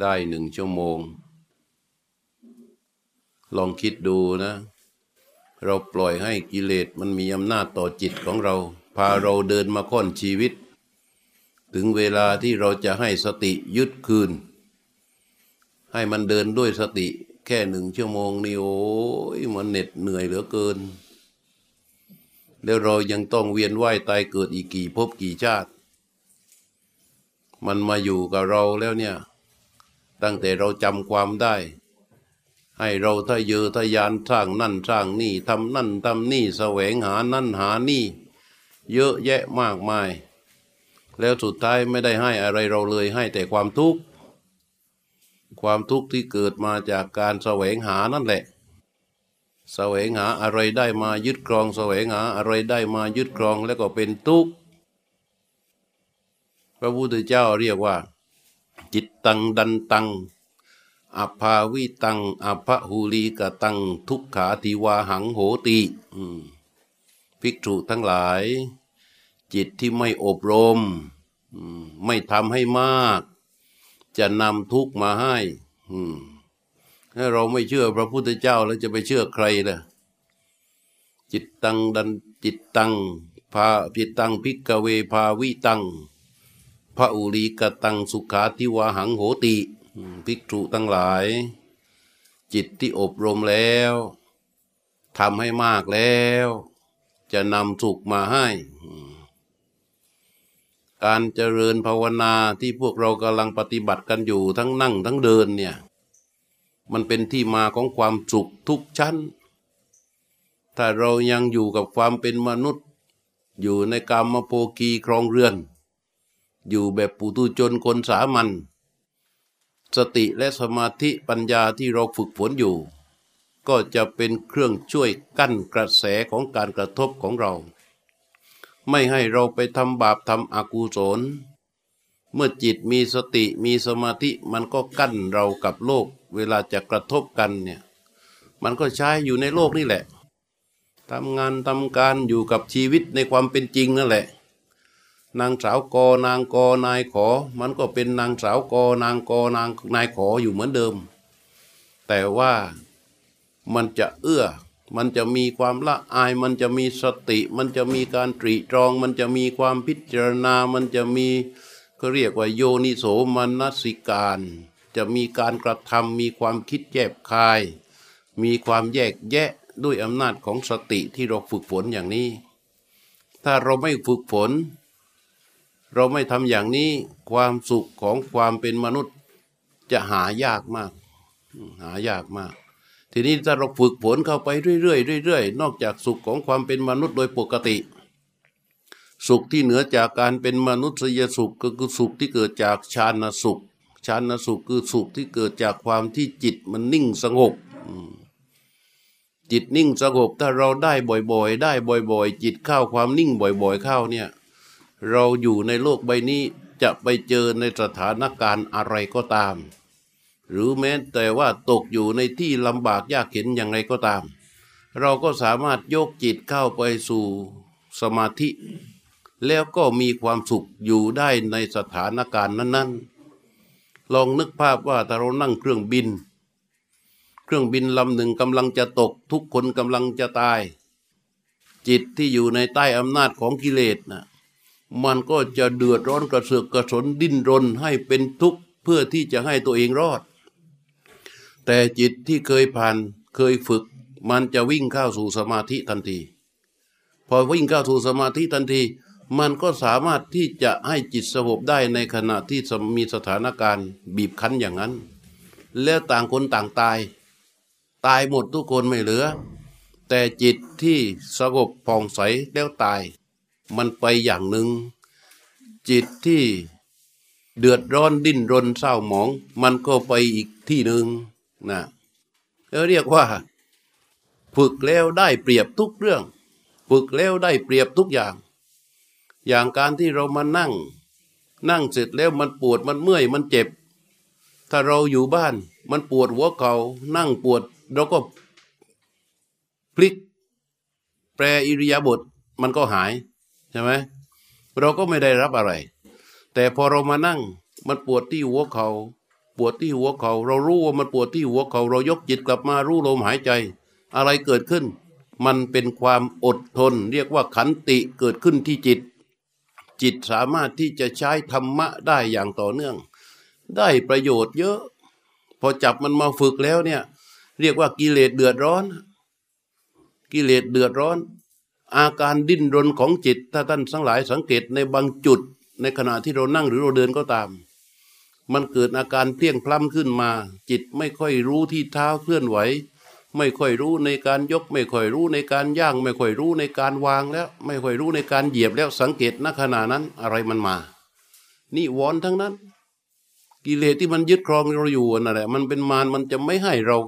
ได้หนึ่งชั่วโมง ลองคิดดูนะ เราปล่อยให้กิเลสมันมีอำนาจต่อจิตของเรา พาเราเดินมาค้อนชีวิต ถึงเวลาที่เราจะให้สติยึดคืน ให้มันเดินด้วยสติแค่หนึ่งชั่วโมงนี่โอ้ยมันเหน็ดเหนื่อยเหลือเกิน แล้วเรายังต้องเวียนว่ายตายเกิดอีกกี่ภพกี่ชาติ มันมาอยู่กับเราแล้วเนี่ย ตั้งแต่เราจำความได้ ให้เราทะเยอทะยานสร้างนั่นสร้างนี่ทำนั่นทำนี่แสวงหานั่นหานี่ เยอะแยะมากมาย แล้วสุดท้ายไม่ได้ให้อะไรเราเลยให้แต่ความทุกข์ความทุกข์ที่เกิดมาจากการแสวงหานั่นแหละแสวงหาอะไรได้มายึดครองแสวงหาอะไรได้มายึดครองแล้วก็เป็นทุกข์พระพุทธเจ้าเรียกว่า จิตตังดันตังอภาวิตังอภหูลีกตัง ทุกขาทิวาหังโหติภิกษุทั้งหลาย จิตที่ไม่อบรม ไม่ทำให้มาก จะนำทุกมาให้ถ้าเราไม่เชื่อพระพุทธเจ้าแล้วจะไปเชื่อใครล่ะ จิตตังดันจิตตังพาจิตตังพิกเวภาวิตัง พระอุลีกตังสุขาทิวาหังโหติภิกษุทั้งหลาย จิตที่อบรมแล้วทำให้มากแล้ว จะนำสุขมาให้ การเจริญภาวนาที่พวกเรากำลังปฏิบัติกันอยู่ทั้งนั่งทั้งเดินเนี่ยมันเป็นที่มาของความสุขทุกชั้น ถ้าเรายังอยู่กับความเป็นมนุษย์ อยู่ในกามโภกีครองเรือน อยู่แบบปุถุชนคนสามัญสติและสมาธิปัญญาที่เราฝึกฝนอยู่ ก็จะเป็นเครื่องช่วยกั้นกระแสของการกระทบของเรา ไม่ให้เราไปทำบาปทำอกุศล เมื่อจิตมีสติมีสมาธิมันก็กั้นเรากับโลก เวลาจะกระทบกันเนี่ยมันก็ใช้อยู่ในโลกนี่แหละทำงานทำการอยู่กับชีวิตในความเป็นจริงนั่นแหละ นางสาวกอนางกอนายขอ มันก็เป็นนางสาวกอนางกอนางนายขออยู่เหมือนเดิม แต่ว่ามันจะเอื้อ มันจะมีความละอาย มันจะมีสติ มันจะมีการตรีตรอง มันจะมีความพิจารณา มันจะมีเขาเรียกว่าโยนิโสมนสิการ จะมีการกระทำมีความคิดแยบคาย มีความแยกแยะด้วยอำนาจของสติที่เราฝึกฝนอย่างนี้ ถ้าเราไม่ฝึกฝน เราไม่ทำอย่างนี้ความสุขของความเป็นมนุษย์จะหายากมาก หายากมาก ทีนี้ถ้าเราฝึกฝนเข้าไปเรื่อยๆเรื่อยๆนอกจากสุขของความเป็นมนุษย์โดยปกติ สุขที่เหนือจากการเป็นมนุษยสุขก็คือสุขที่เกิดจากฌานสุขฌานสุขคือสุขที่เกิดจากความที่จิตมันนิ่งสงบจิตนิ่งสงบถ้าเราได้บ่อย ๆ ได้บ่อย ๆ จิตเข้าความนิ่งบ่อย ๆ เข้าเนี่ย เราอยู่ในโลกใบนี้จะไปเจอในสถานการณ์อะไรก็ตาม หรือแม้แต่ว่าตกอยู่ในที่ลำบากยากเข็นอย่างไรก็ตาม เราก็สามารถยกจิตเข้าไปสู่สมาธิ แล้วก็มีความสุขอยู่ได้ในสถานการณ์นั้น ๆ ลองนึกภาพว่าถ้าเรานั่งเครื่องบิน เครื่องบินลำหนึ่งกำลังจะตก ทุกคนกำลังจะตาย จิตที่อยู่ในใต้อำนาจของกิเลสนะ มันก็จะเดือดร้อนกระเสือกกระสนดิ้นรนให้เป็นทุกข์เพื่อที่จะให้ตัวเองรอด แต่จิตที่เคยผ่านเคยฝึก มันจะวิ่งเข้าสู่สมาธิทันที พอวิ่งเข้าสู่สมาธิทันที มันก็สามารถที่จะให้จิตสงบได้ในขณะที่มีสถานการณ์บีบคั้นอย่างนั้น แล้วต่างคนต่างตาย ตายหมดทุกคนไม่เหลือ แต่จิตที่สงบผ่องใสแล้วตาย มันไปอย่างหนึ่ง จิตที่เดือดร้อนดิ้นรนเศร้าหมอง มันก็ไปอีกที่หนึ่งนะเรียกว่า ฝึกแล้วได้เปรียบทุกเรื่อง ฝึกแล้วได้เปรียบทุกอย่าง อย่างการที่เรามานั่ง นั่งเสร็จแล้วมันปวดมันเมื่อยมันเจ็บ ถ้าเราอยู่บ้านมันปวดหัวเขา่านั่งปวดเราก็พลิก แปรอิริยาบถมันก็หาย ใช่ไหม เราก็ไม่ได้รับอะไร แต่พอเรามานั่งมันปวดที่หัวเขา่าปวดที่หัวเขา เรารู้ว่ามันปวดที่หัวเขา เรายกจิตกลับมารู้ลมหายใจ อะไรเกิดขึ้น มันเป็นความอดทน เรียกว่าขันติเกิดขึ้นที่จิต จิตสามารถที่จะใช้ธรรมะได้อย่างต่อเนื่อง ได้ประโยชน์เยอะ พอจับมันมาฝึกแล้วเนี่ย เรียกว่ากิเลสเดือดร้อน กิเลสเดือดร้อน อาการดิ้นรนของจิต ถ้าท่านทั้งหลายสังเกตในบางจุด ในขณะที่เรานั่งหรือเราเดินก็ตาม มันเกิดอาการเพลียงพล้ำขึ้นมา จิตไม่ค่อยรู้ที่เท้าเคลื่อนไหว ไม่ค่อยรู้ในการยก ไม่ค่อยรู้ในการย่าง ไม่ค่อยรู้ในการวางแล้ว ไม่ค่อยรู้ในการเหยียบแล้วสังเกตณขณะนั้นอะไรมันมา นี่วอนทั้งนั้น กิเลสที่มันยึดครองเราอยู่นั่นแหละมันเป็นมารมันจะไม่ให้เรา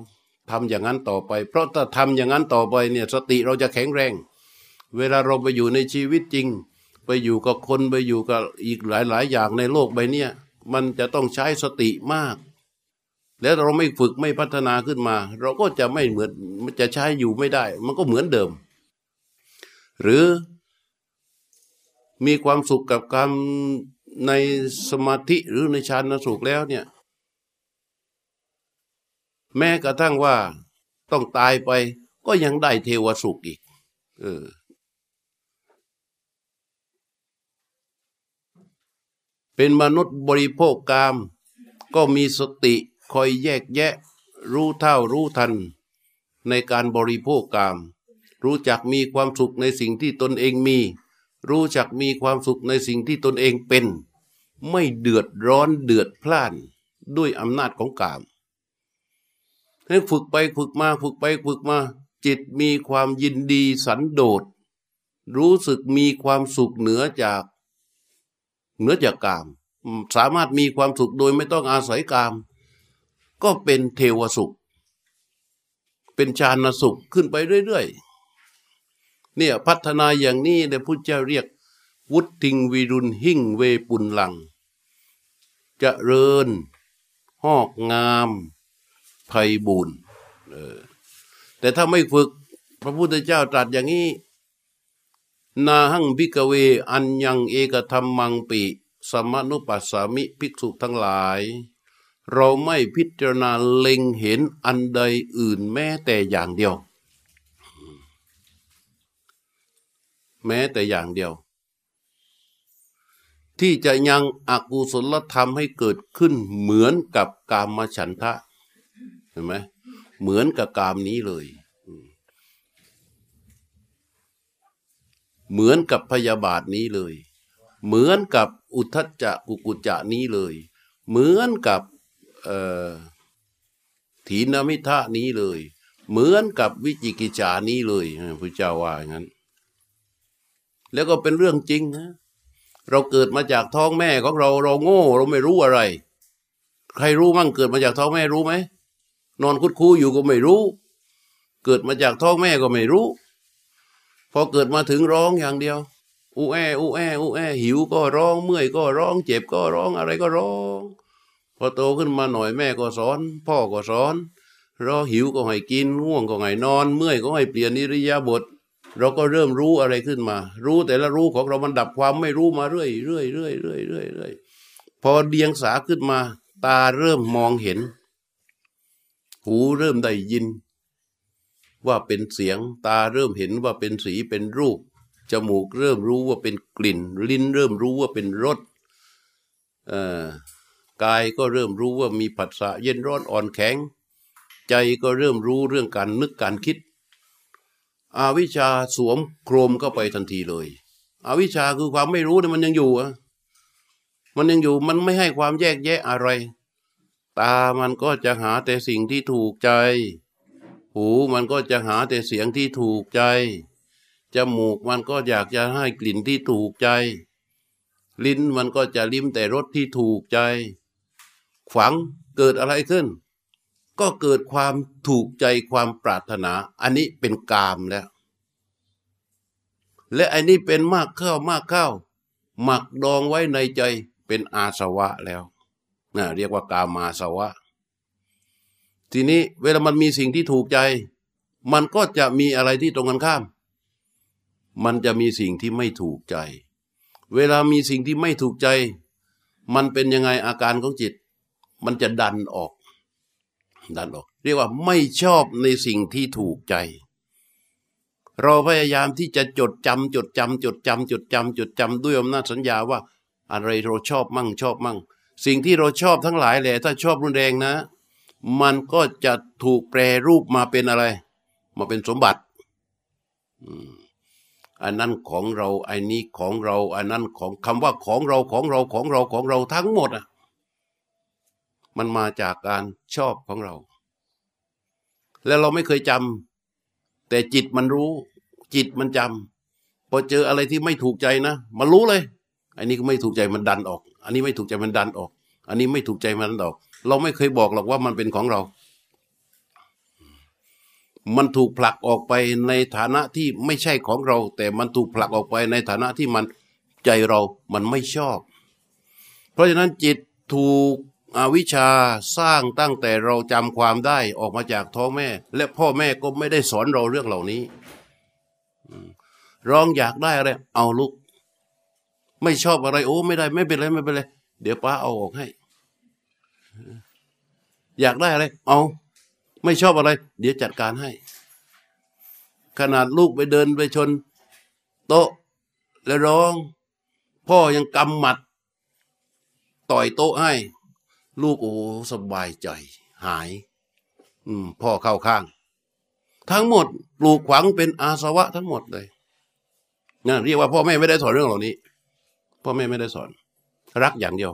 ทำอย่างนั้นต่อไป เพราะถ้าทำอย่างนั้นต่อไปเนี่ยสติเราจะแข็งแรง เวลาเราไปอยู่ในชีวิตจริง ไปอยู่กับคนไปอยู่กับอีกหลาย ๆ อย่างในโลกใบนี้มันจะต้องใช้สติมาก แล้วเราไม่ฝึกไม่พัฒนาขึ้นมา เราก็จะไม่เหมือนจะใช้อยู่ไม่ได้ มันก็เหมือนเดิม หรือมีความสุขกับการในสมาธิหรือในฌานสุขแล้วเนี่ย แม้กระทั่งว่าต้องตายไปก็ยังได้เทวสุขอีก เออ เป็นมนุษย์บริโภคกาม ก็มีสติคอยแยกแยะ รู้เท่ารู้ทัน ในการบริโภคกาม รู้จักมีความสุขในสิ่งที่ตนเองมี รู้จักมีความสุขในสิ่งที่ตนเองเป็น ไม่เดือดร้อนเดือดพล่านด้วยอำนาจของกามให้ฝึกไปฝึกมาฝึกไปฝึกมา จิตมีความยินดีสันโดษ รู้สึกมีความสุขเหนือจาก เหนือจากกาม สามารถมีความสุขโดยไม่ต้องอาศัยกาม ก็เป็นเทวสุข เป็นฌานสุขขึ้นไปเรื่อยๆเนี่ยพัฒนาอย่างนี้เดี๋ยวพุทธเจ้าเรียก วุติงวิรุณหิ่งเวปุนลังจะเริญหอกงามไพบูรณ์แต่ถ้าไม่ฝึกพระพุทธเจ้าตรัสอย่างนี้ นาหังพิกเว อัญญังเอกธรรมังปิ สมนุปัสสามิภิกษุทั้งหลาย เราไม่พิจารณาเล็งเห็นอันใดอื่นแม้แต่อย่างเดียว แม้แต่อย่างเดียว ที่จะยังอกุศลธรรมให้เกิดขึ้นเหมือนกับกามฉันทะ เห็นไหมเหมือนกับกามนี้เลย เหมือนกับพยาบาทนี้เลย เหมือนกับอุทจจะกุกุจจะนี้เลย เหมือนกับถีนมิทะนี้เลย เหมือนกับวิจิกิจานี้เลยพระเจ้าว่าอย่างนั้น แล้วก็เป็นเรื่องจริงนะเราเกิดมาจากท้องแม่ของเราเราโง่ เราไม่รู้อะไร ใครรู้มั่งเกิดมาจากท้องแม่รู้ไหมนอนคุดคูอยู่ก็ไม่รู้ เกิดมาจากท้องแม่ก็ไม่รู้ อเกิดมาถึงร้องอย่างเดียวอูแออูแออูแอหิวก็ร้องเมื่อยก็ร้อง เจ็บก็ร้องอะไรก็ร้องพอโตขึ้นมาหน่อยแม่ก็สอน พ่อก็สอนรอหิวก็ให้กินง่วงก็ให้นอน เมื่อยก็ให้เปลี่ยนนิริยาบท เราก็เริ่มรู้อะไรขึ้นมา รู้แต่ละรู้ของเรามันดับความไม่รู้มาเรื่อยเรื่อยเรื่อยเรื่อยเรื่อยเรื่อยพอเดียงสาขึ้นมา ตาเริ่มมองเห็น หูเริ่มได้ยิน ว่าเป็นเสียงตาเริ่มเห็นว่าเป็นสีเป็นรูป จมูกเริ่มรู้ว่าเป็นกลิ่น ลิ้นเริ่มรู้ว่าเป็นรสกายก็เริ่มรู้ว่ามีผัสสะเย็นร้อนอ่อนแข็ง ใจก็เริ่มรู้เรื่องการนึกการคิด อาวิชาสวมโครมเข้าไปทันทีเลยอวิชชาคือความไม่รู้เนี่ยมันยังอยู่อะมันยังอยู่มันไม่ให้ความแยกแยะอะไร ตามันก็จะหาแต่สิ่งที่ถูกใจ หูมันก็จะหาแต่เสียงที่ถูกใจ จมูกมันก็อยากจะให้กลิ่นที่ถูกใจ ลิ้นมันก็จะลิ้มแต่รสที่ถูกใจ ขวังเกิดอะไรขึ้น ก็เกิดความถูกใจความปรารถนา อันนี้เป็นกามแล้ว และอันนี้เป็นมากเข้ามากเข้า หมักดองไว้ในใจเป็นอาสวะแล้วนะเรียกว่ากามาสวะ ทีนี้เวลามันมีสิ่งที่ถูกใจ มันก็จะมีอะไรที่ตรงกันข้าม มันจะมีสิ่งที่ไม่ถูกใจ เวลามีสิ่งที่ไม่ถูกใจ มันเป็นยังไงอาการของจิต มันจะดันออก ดันออก เรียกว่าไม่ชอบในสิ่งที่ถูกใจ เราพยายามที่จะจดจำจดจำจดจำจดจำจดจำด้วยอำนาจสัญญาว่า อะไรเราชอบมั่งชอบมั่ง สิ่งที่เราชอบทั้งหลายแหละถ้าชอบรุนแรงนะ มันก็จะถูกแปรรูปมาเป็นอะไร มาเป็นสมบัติอันนั้นของเราอันนี้ของเราอันนั้นของคำว่าของเราของเราของเราของเราทั้งหมดอะมันมาจากการชอบของเรา แล้วเราไม่เคยจำแต่จิตมันรู้ จิตมันจำพอเจออะไรที่ไม่ถูกใจนะมันรู้เลย อันนี้ก็ไม่ถูกใจมันดันออก อันนี้ไม่ถูกใจมันดันออก อันนี้ไม่ถูกใจมันดันออก เราไม่เคยบอกหรอกว่ามันเป็นของเรา มันถูกผลักออกไปในฐานะที่ไม่ใช่ของเรา แต่มันถูกผลักออกไปในฐานะที่มันใจเรามันไม่ชอบ เพราะฉะนั้นจิตถูกอวิชชาสร้างตั้งแต่เราจำความได้ออกมาจากท้องแม่ และพ่อแม่ก็ไม่ได้สอนเราเรื่องเหล่านี้ร้องอยากได้อะไรเอาลูก ไม่ชอบอะไรโอ้ ไม่ได้ไม่เป็นไรไม่เป็นไรเดี๋ยวป้าเอาออกให้ อยากได้อะไร เอาไม่ชอบอะไร เดี๋ยวจัดการให้ ขนาดลูกไปเดินไปชน โต๊ะ แล้วร้อง พ่อยังกำหมัด ต่อยโต๊ะให้ ลูกโอ้สบายใจ หาย อืม พ่อเข้าข้าง ทั้งหมด ปลูกขวังเป็นอาสวะทั้งหมดเลยนะเรียกว่าพ่อแม่ไม่ได้สอนเรื่องเหล่านี้ พ่อแม่ไม่ได้สอน รักอย่างเดียว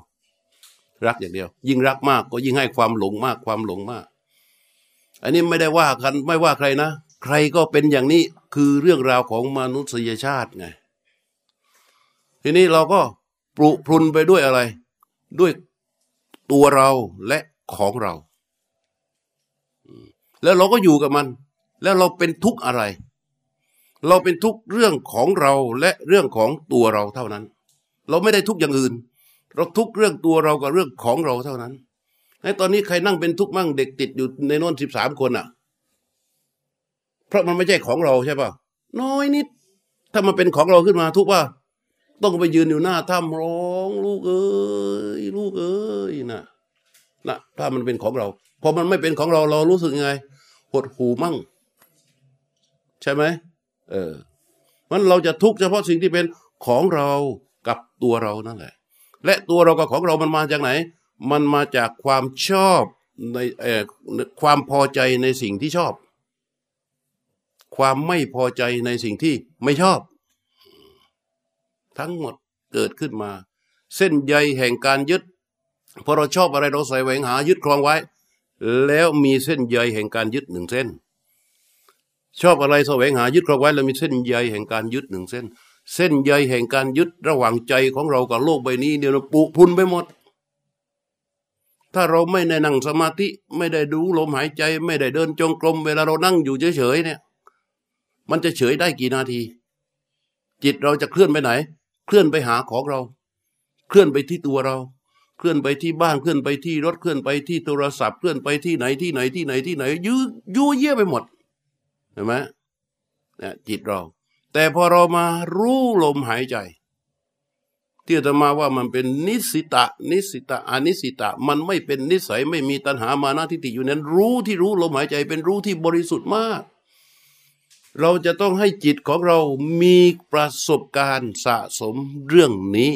รักอย่างเดียว ยิ่งรักมากก็ยิ่งให้ความหลงมากความหลงมาก อันนี้ไม่ได้ว่ากันไม่ว่าใครนะ ใครก็เป็นอย่างนี้คือเรื่องราวของมนุษยชาติไง ทีนี้เราก็ปลุกพลุนไปด้วยอะไร ด้วยตัวเราและของเรา แล้วเราก็อยู่กับมัน แล้วเราเป็นทุกข์อะไร เราเป็นทุกข์เรื่องของเราและเรื่องของตัวเราเท่านั้น เราไม่ได้ทุกข์อย่างอื่น เราทุกเรื่องตัวเรากับเรื่องของเราเท่านั้นในตอนนี้ใครนั่งเป็นทุกข์มั่งเด็กติดอยู่ในน้นสิบสามคนอะ เพราะมันไม่ใช่ของเราใช่ป่ะน้อยนิด ถ้ามันเป็นของเราขึ้นมาทุกว่าต้องไปยืนอยู่หน้าถ้ำร้องลูกเอ้ยลูกเอ้ยนะนะถ้ามันเป็นของเราพอมันไม่เป็นของเราเรารู้สึกยังไงหดหูมั่ง ใช่ไหมเออมันเราจะทุกข์เฉพาะสิ่งที่เป็นของเรากับตัวเรานั่นแหละ และตัวเรากับของเรามันมาจากไหน มันมาจากความชอบในเอ่อความพอใจในสิ่งที่ชอบ ความไม่พอใจในสิ่งที่ไม่ชอบ ทั้งหมดเกิดขึ้นมา เส้นใยแห่งการยึดพอเราชอบอะไรเราใส่แหวงหายึดครองไว้ แล้วมีเส้นใยแห่งการยึดหนึ่งเส้น ชอบอะไรแสวงหายึดครองไว้ แล้วมีเส้นใยแห่งการยึดหนึ่งเส้น เส้นใยแห่งการยึดระหว่างใจของเรากับโลกใบนี้เดี๋ยวเราปุพุนไปหมด ถ้าเราไม่ได้นั่งสมาธิไม่ได้ดูลมหายใจ ไม่ได้เดินจงกรมเวลาเรานั่งอยู่เฉยๆเนี่ย มันจะเฉยได้กี่นาที จิตเราจะเคลื่อนไปไหน เคลื่อนไปหาของเรา เคลื่อนไปที่ตัวเรา เคลื่อนไปที่บ้านเคลื่อนไปที่รถเคลื่อนไปที่โทรศัพท์เคลื่อนไปที่ไหนที่ไหนที่ไหนที่ไหนยื้อยุ่เยี่ยไปหมดเห็นไหมเนี่ยจิตเรา แต่พอเรามารู้ลมหายใจ ที่จะมาว่ามันเป็นนิสิตะ นิสิตะอนิสิตะ มันไม่เป็นนิสัยไม่มีตัณหามานะทิฏฐิอยู่นั้น รู้ที่รู้ลมหายใจเป็นรู้ที่บริสุทธิ์มาก เราจะต้องให้จิตของเรามีประสบการณ์สะสมเรื่องนี้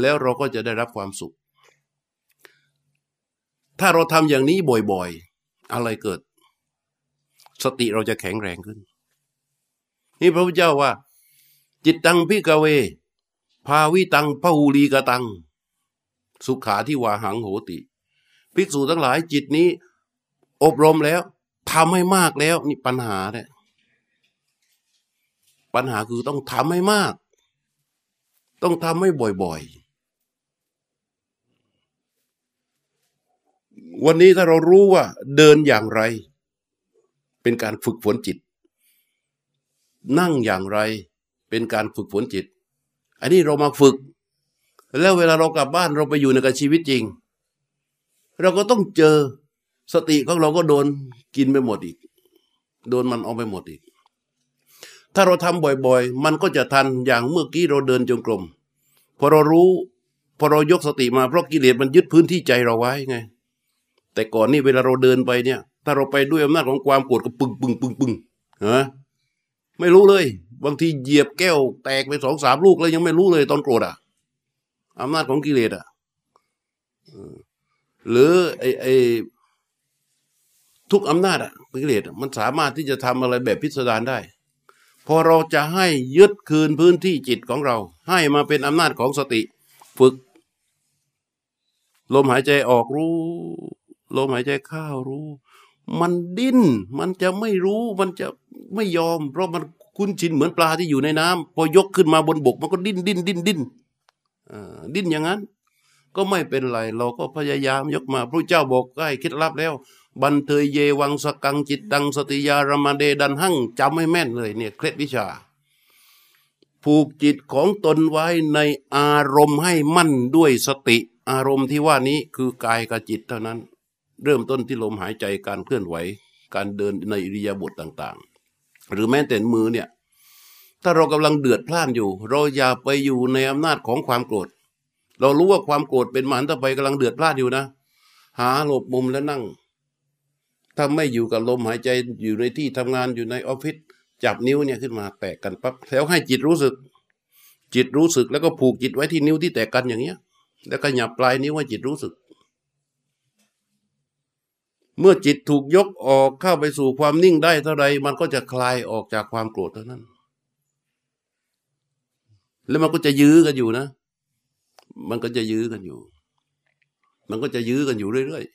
แล้วเราก็จะได้รับความสุข ถ้าเราทำอย่างนี้บ่อยๆ อะไรเกิด สติเราจะแข็งแรงขึ้น นี่พระพุทธเจ้าว่า จิตตังพิกเว ภาวิตังพหูลีกตัง สุขาที่วาหังโหติ ภิกษุทั้งหลายจิตนี้ อบรมแล้วทำให้มากแล้ว นี่ปัญหาเนี่ยปัญหาคือต้องทำให้มาก ต้องทำให้บ่อยๆ วันนี้ถ้าเรารู้ว่าเดินอย่างไร เป็นการฝึกฝนจิต นั่งอย่างไรเป็นการฝึกฝนจิต อันนี้เรามาฝึก แล้วเวลาเรากลับบ้านเราไปอยู่ในกับชีวิตจริง เราก็ต้องเจอสติของเราก็โดนกินไปหมดอีก โดนมันเอาไปหมดอีก ถ้าเราทำบ่อยๆ มันก็จะทันอย่างเมื่อกี้เราเดินจงกรมพอเรารู้พอเรายกสติมาเพราะกิเลสมันยึดพื้นที่ใจเราไว้ไง แต่ก่อนนี่เวลาเราเดินไปเนี่ย ถ้าเราไปด้วยอำนาจของความโกรธก็ปึ้งปึ้งปึ้งปึ้งฮะไม่รู้เลย บางทีเหยียบแก้ว แตกไปสองสามลูกแล้วยังไม่รู้เลยตอนโกรธอะอำนาจของกิเลสอะหรือไอไอทุกอำนาจอะกิเลสมันสามารถที่จะทำอะไรแบบพิสดารได้ พอเราจะให้ยึดคืนพื้นที่จิตของเรา ให้มาเป็นอำนาจของสติ ฝึก ลมหายใจออกรู้ ลมหายใจเข้ารู้ มันดิ้น มันจะไม่รู้มันจะไม่ยอม เพราะมันคุ้นชินเหมือนปลาที่อยู่ในน้ำพอยกขึ้นมาบนบก มันก็ดิ้นดิ้นดิ้นดิ้นดิ้นอย่างนั้น ก็ไม่เป็นไร เราก็พยายามยกมาพระเจ้าบอกใกล้คิดรับแล้ว บันเทยเยวังสกังจิตตังสติยารมาเดดันหั่งจำให้แม่นเลยเนี่ยเคล็ดวิชาผูกจิตของตนไว้ในอารมณ์ให้มั่นด้วยสติ อารมณ์ที่ว่านี้คือกายกับจิตเท่านั้น เริ่มต้นที่ลมหายใจการเคลื่อนไหว การเดินในอิริยาบถต่างๆ หรือแม้แต่มือเนี่ย ถ้าเรากำลังเดือดพล่านอยู่ เราอย่าไปอยู่ในอำนาจของความโกรธ เรารู้ว่าความโกรธเป็นมหันตภัยกำลังเดือดพล่านอยู่นะ หาหลบมุมแล้วนั่ง ถ้าไม่อยู่กับลมหายใจอยู่ในที่ทำงานอยู่ในออฟฟิศจับนิ้วเนี่ยขึ้นมาแตกกันปั๊บแล้วให้จิตรู้สึก จิตรู้สึกแล้วก็ผูกจิตไว้ที่นิ้วที่แตกกันอย่างเงี้ย แล้วก็หยับปลายนิ้วให้จิตรู้สึก เมื่อจิตถูกยกออกเข้าไปสู่ความนิ่งได้เท่าไรมันก็จะคลายออกจากความโกรธเท่านั้น แล้วมันก็จะยื้อกันอยู่นะ มันก็จะยื้อกันอยู่ มันก็จะยื้อกันอยู่เรื่อยๆ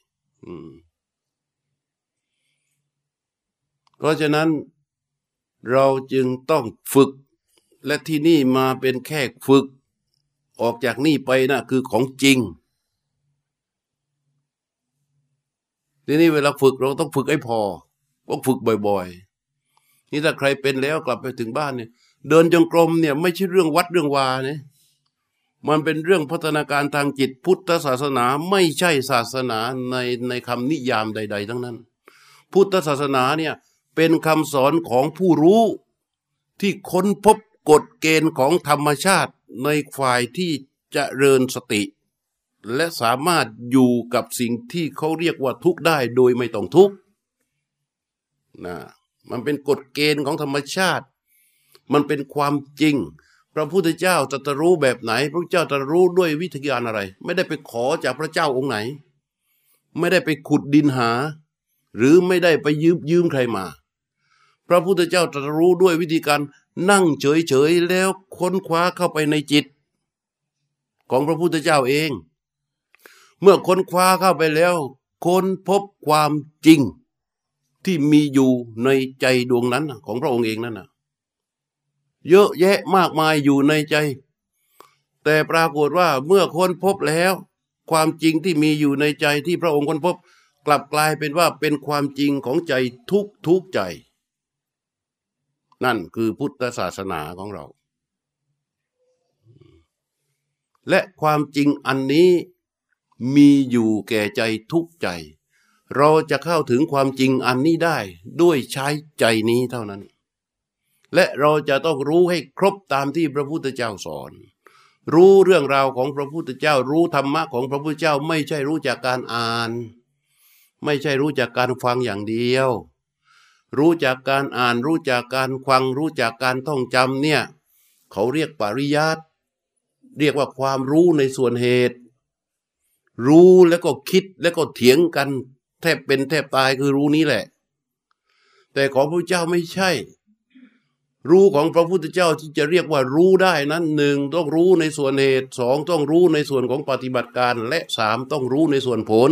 เพราะฉะนั้นเราจึงต้องฝึก และที่นี่มาเป็นแค่ฝึก ออกจากนี่ไปนะคือของจริง ทีนี้เวลาฝึกเราต้องฝึกให้พอต้องฝึกบ่อยๆ นี่ถ้าใครเป็นแล้วกลับไปถึงบ้านเนี่ย เดินจงกรมเนี่ย ไม่ใช่เรื่องวัดเรื่องวาเนี่ยมันเป็นเรื่องพัฒนาการทางจิตพุทธศาสนาไม่ใช่ศาสนาในในคำนิยามใด ๆ ทั้งนั้น พุทธศาสนาเนี่ยเป็นคำสอนของผู้รู้ที่ค้นพบกฎเกณฑ์ของธรรมชาติในฝ่ายที่จะเริญสติ และสามารถอยู่กับสิ่งที่เขาเรียกว่าทุกข์ได้โดยไม่ต้องทุกข์นะมันเป็นกฎเกณฑ์ของธรรมชาติ มันเป็นความจริง พระพุทธเจ้าจะตรู้แบบไหน พระเจ้าจะรู้ด้วยวิธีการอะไร ไม่ได้ไปขอจากพระเจ้าองค์ไหน ไม่ได้ไปขุดดินหา หรือไม่ได้ไปยืมยืมใครมา พระพุทธเจ้าจะรู้ด้วยวิธีการนั่งเฉยๆแล้วค้นคว้าเข้าไปในจิต ของพระพุทธเจ้าเอง เมื่อค้นคว้าเข้าไปแล้ว ค้นพบความจริง ที่มีอยู่ในใจดวงนั้นของพระองค์เองนั่นนะเยอะแยะมากมายอยู่ในใจ แต่ปรากฏว่าเมื่อค้นพบแล้ว ความจริงที่มีอยู่ในใจที่พระองค์ค้นพบ กลับกลายเป็นว่าเป็นความจริงของใจทุกทุกใจ นั่นคือพุทธศาสนาของเรา และความจริงอันนี้ มีอยู่แก่ใจทุกใจ เราจะเข้าถึงความจริงอันนี้ได้ด้วยใช้ใจนี้เท่านั้น และเราจะต้องรู้ให้ครบตามที่พระพุทธเจ้าสอน รู้เรื่องราวของพระพุทธเจ้า รู้ธรรมะของพระพุทธเจ้าไม่ใช่รู้จากการอ่าน ไม่ใช่รู้จากการฟังอย่างเดียว รู้จากการอ่านรู้จากการฟังรู้จากการท่องจำเนี่ยเขาเรียกปริยัติเรียกว่าความรู้ในส่วนเหตุ รู้แล้วก็คิดแล้วก็เถียงกัน แทบเป็นแทบตายคือรู้นี้แหละ แต่ของพระเจ้าไม่ใช่ รู้ของพระพุทธเจ้าที่จะเรียกว่ารู้ได้นั้นหนึ่งต้องรู้ในส่วนเหตุสองต้องรู้ในส่วนของปฏิบัติการและสามต้องรู้ในส่วนผล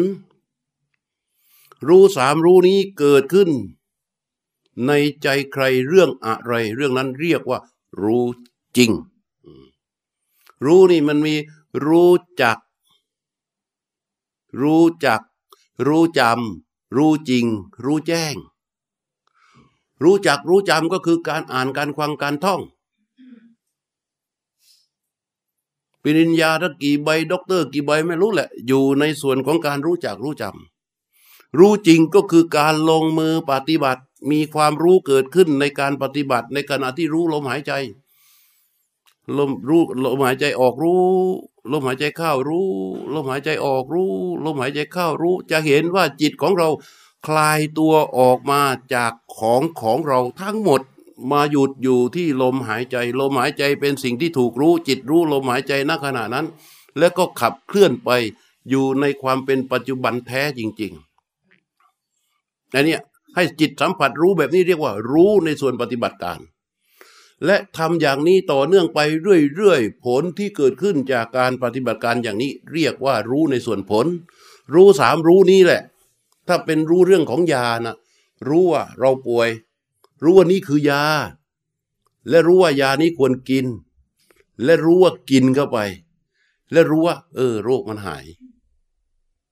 รู้สามรู้นี้เกิดขึ้น ในใจใครเรื่องอะไร เรื่องนั้นเรียกว่า รู้จริง รู้นี่มันมีรู้จัก รู้จัก รู้จำรู้จริง รู้แจ้ง รู้จักรู้จำก็คือการอ่านการฟังการท่อง ปริญญาทักกี่ใบด็อกเตอร์กี่ใบไม่รู้แหละ อยู่ในส่วนของการรู้จักรู้จำรู้จริงก็คือการลงมือปฏิบัติมีความรู้เกิดขึ้นในการปฏิบัติในขณะที่รู้ลมหายใจลมรู้ลมหายใจออกรู้ ลมหายใจเข้ารู้ ลมหายใจออกรู้ ลมหายใจเข้ารู้ จะเห็นว่าจิตของเราคลายตัวออกมาจากของของเราทั้งหมดมาหยุดอยู่ที่ลมหายใจ ลมหายใจเป็นสิ่งที่ถูกรู้ จิตรู้ลมหายใจณขณะนั้น แล้วก็ขับเคลื่อนไปอยู่ในความเป็นปัจจุบันแท้จริงๆอันนี้ให้จิตสัมผัสรู้แบบนี้เรียกว่า รู้ในส่วนปฏิบัติการ และทำอย่างนี้ต่อเนื่องไปเรื่อยๆ ผลที่เกิดขึ้นจากการปฏิบัติการอย่างนี้เรียกว่ารู้ในส่วนผล รู้สามรู้นี้แหละ ถ้าเป็นรู้เรื่องของยานะรู้ว่าเราป่วย รู้ว่านี่คือยา และรู้ว่ายานี้ควรกิน และรู้ว่ากินเข้าไป และรู้ว่า เออ โรคมันหาย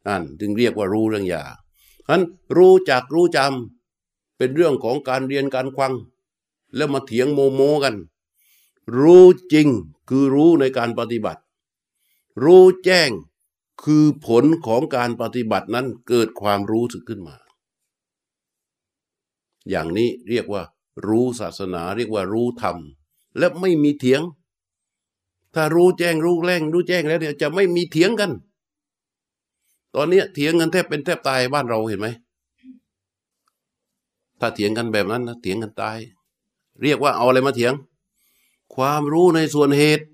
นั่นจึงเรียกว่ารู้เรื่องยาฉะนั้นรู้จักรู้จำเป็นเรื่องของการเรียนการควัง แล้วมาเถียงโมโมกัน รู้จริงคือรู้ในการปฏิบัติ รู้แจ้งคือผลของการปฏิบัตินั้นเกิดความรู้สึกขึ้นมา อย่างนี้เรียกว่ารู้ศาสนาเรียกว่ารู้ธรรม และไม่มีเถียง ถ้ารู้แจ้งรู้แรงรู้แจ้งแล้วเนี่ยจะไม่มีเถียงกัน ตอนนี้เถียงกันแทบเป็นแทบตายบ้านเราเห็นไหมถ้าเถียงกันแบบนั้นนะเถียงกันตาย เรียกว่าเอาอะไรมาเถียง ความรู้ในส่วนเหตุ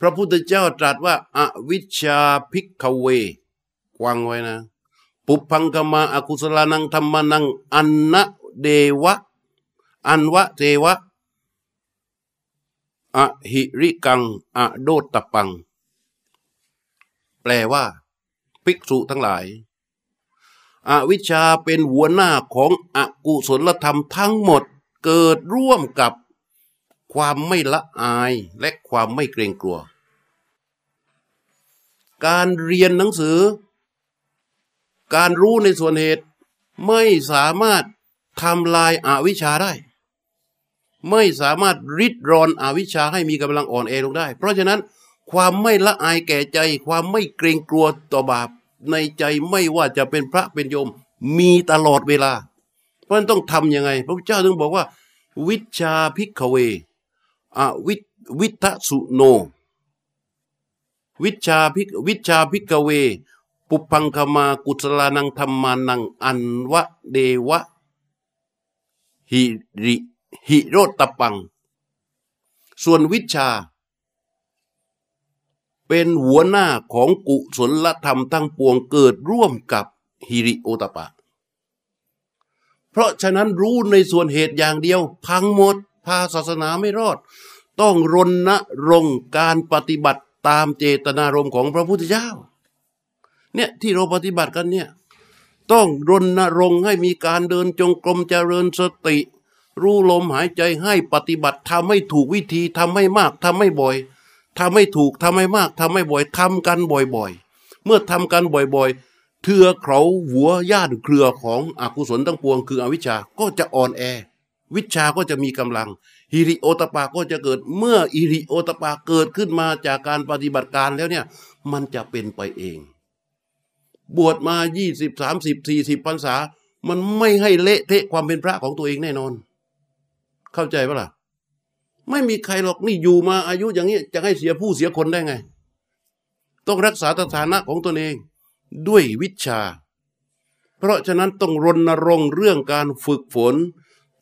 พระพุทธเจ้าตรัสว่าอวิชชาพิกเวกวางไว้นะ ปุพังกมาอากุศลานังธรรมานัง อันนะเดวะ อันวะเทวะอหิริกังอโดตปัง แปลว่า ภิกษุทั้งหลายอวิชชาเป็นหัวหน้าของอกุศลธรรมทั้งหมด เกิดร่วมกับความไม่ละอายและความไม่เกรงกลัว การเรียนหนังสือ การรู้ในส่วนเหตุไม่สามารถทำลายอวิชชาได้ ไม่สามารถลิดรอนอวิชชาให้มีกำลังอ่อนแอลงได้ เพราะฉะนั้นความไม่ละอายแก่ใจ ความไม่เกรงกลัวต่อบาป ในใจไม่ว่าจะเป็นพระเป็นโยมมีตลอดเวลา เพราะนั้นต้องทำยังไง พระพุทธเจ้าถึงบอกว่า วิชาพิกเวอวิวิทสุโน วิชาพิกวิชาพิกเว ปุพังคมากุศลานังธรรมานังอันวะเดวะหิริหิโรตปัง ส่วนวิชา เป็นหัวหน้าของกุศลธรรมทั้งปวงเกิดร่วมกับฮิริโอตปะ เพราะฉะนั้นรู้ในส่วนเหตุอย่างเดียว พังหมด พาศาสนาไม่รอด ต้องรณรงค์การปฏิบัติตามเจตนารมณ์ของพระพุทธเจ้าเนี่ยที่เราปฏิบัติกันเนี่ยต้องรณรงค์ให้มีการเดินจงกรมเจริญสติ รู้ลมหายใจให้ปฏิบัติทำให้ถูกวิธีทำให้มากทำให้บ่อยทำไม่ถูกทำไม่มากทำไม่บ่อยทำกันบ่อยๆ เมื่อทำกันบ่อยๆ เถือเขาหัวญาติเครือของอกุศลทั้งปวง คืออวิชชาก็จะอ่อนแอ วิชาก็จะมีกำลังฮิริโอตปาก็จะเกิดเมื่ออิริโอตปาเกิดขึ้นมาจากการปฏิบัติการแล้วเนี่ยมันจะเป็นไปเอง บวชมายี่สิบสามสิบสี่สิบพรรษา มันไม่ให้เละเทะความเป็นพระของตัวเองแน่นอน เข้าใจปะล่ะไม่มีใครหรอกนี่อยู่มาอายุอย่างนี้จะให้เสียผู้เสียคนได้ไง ต้องรักษาสถานะของตนเอง ด้วยวิชา เพราะฉะนั้นต้องรณรงค์เรื่องการฝึกฝน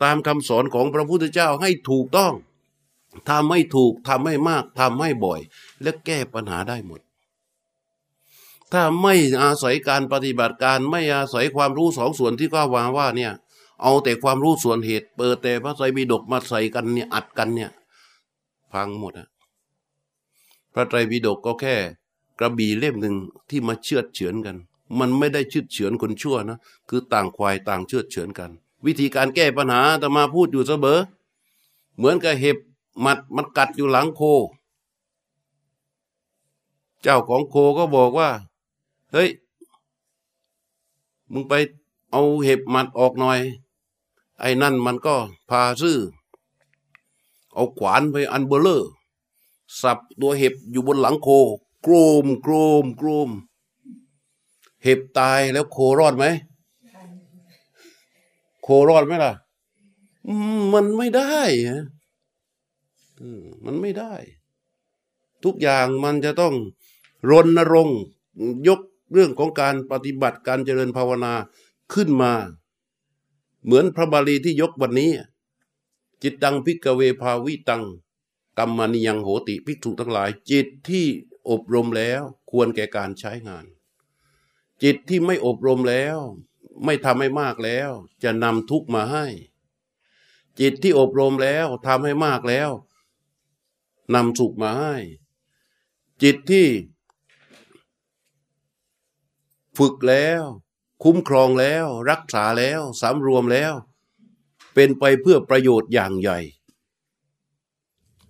ตามคำสอนของพระพุทธเจ้าให้ถูกต้องทำให้ถูกทำให้มากทำให้บ่อย และแก้ปัญหาได้หมด ถ้าไม่อาศัยการปฏิบัติการไม่อาศัยความรู้สองส่วนที่ก็วาว่าเนี่ยเอาแต่ความรู้ส่วนเหตุ เปิดแต่พระไตรปิฎกมาใส่กันเนี่ยอัดกันเนี่ยพังหมดอะพระไตรปิฎกก็แค่ กระบี่เล่มหนึ่งที่มาเชือดเฉือนกัน มันไม่ได้ชืดเฉือนคนชั่วนะ คือต่างควายต่างเชือดเฉือนกัน วิธีการแก้ปัญหาแต่มาพูดอยู่เสมอเหมือนกับเห็บมัดมันกัดอยู่หลังโค เจ้าของโคก็บอกว่า เฮ้ย มึงไปเอาเห็บมัดออกหน่อย ไอ้นั่นมันก็พาซื่อ เอาขวานไปอันเบลเลอร์สับตัวเห็บอยู่บนหลังโค กรมกรมกรมเห็บตายแล้วโครอดไหม โครอดไหมล่ะ มันไม่ได้มมันไม่ได้ ทุกอย่างมันจะต้องรณรงค์ยกเรื่องของการปฏิบัติการเจริญภาวนาขึ้นมา เหมือนพระบาลีที่ยกวันนี้ จิตตังพิกเวภาวิตังกรรมนิยังโหติภิกษุทั้งหลาย จิตที่ อบรมแล้วควรแก่การใช้งาน จิตที่ไม่อบรมแล้ว ไม่ทำให้มากแล้ว จะนำทุกมาให้ จิตที่อบรมแล้วทำให้มากแล้วนำสุขมาให้ จิตที่ ฝึกแล้ว คุ้มครองแล้ว รักษาแล้วสำรวมแล้ว เป็นไปเพื่อประโยชน์อย่างใหญ่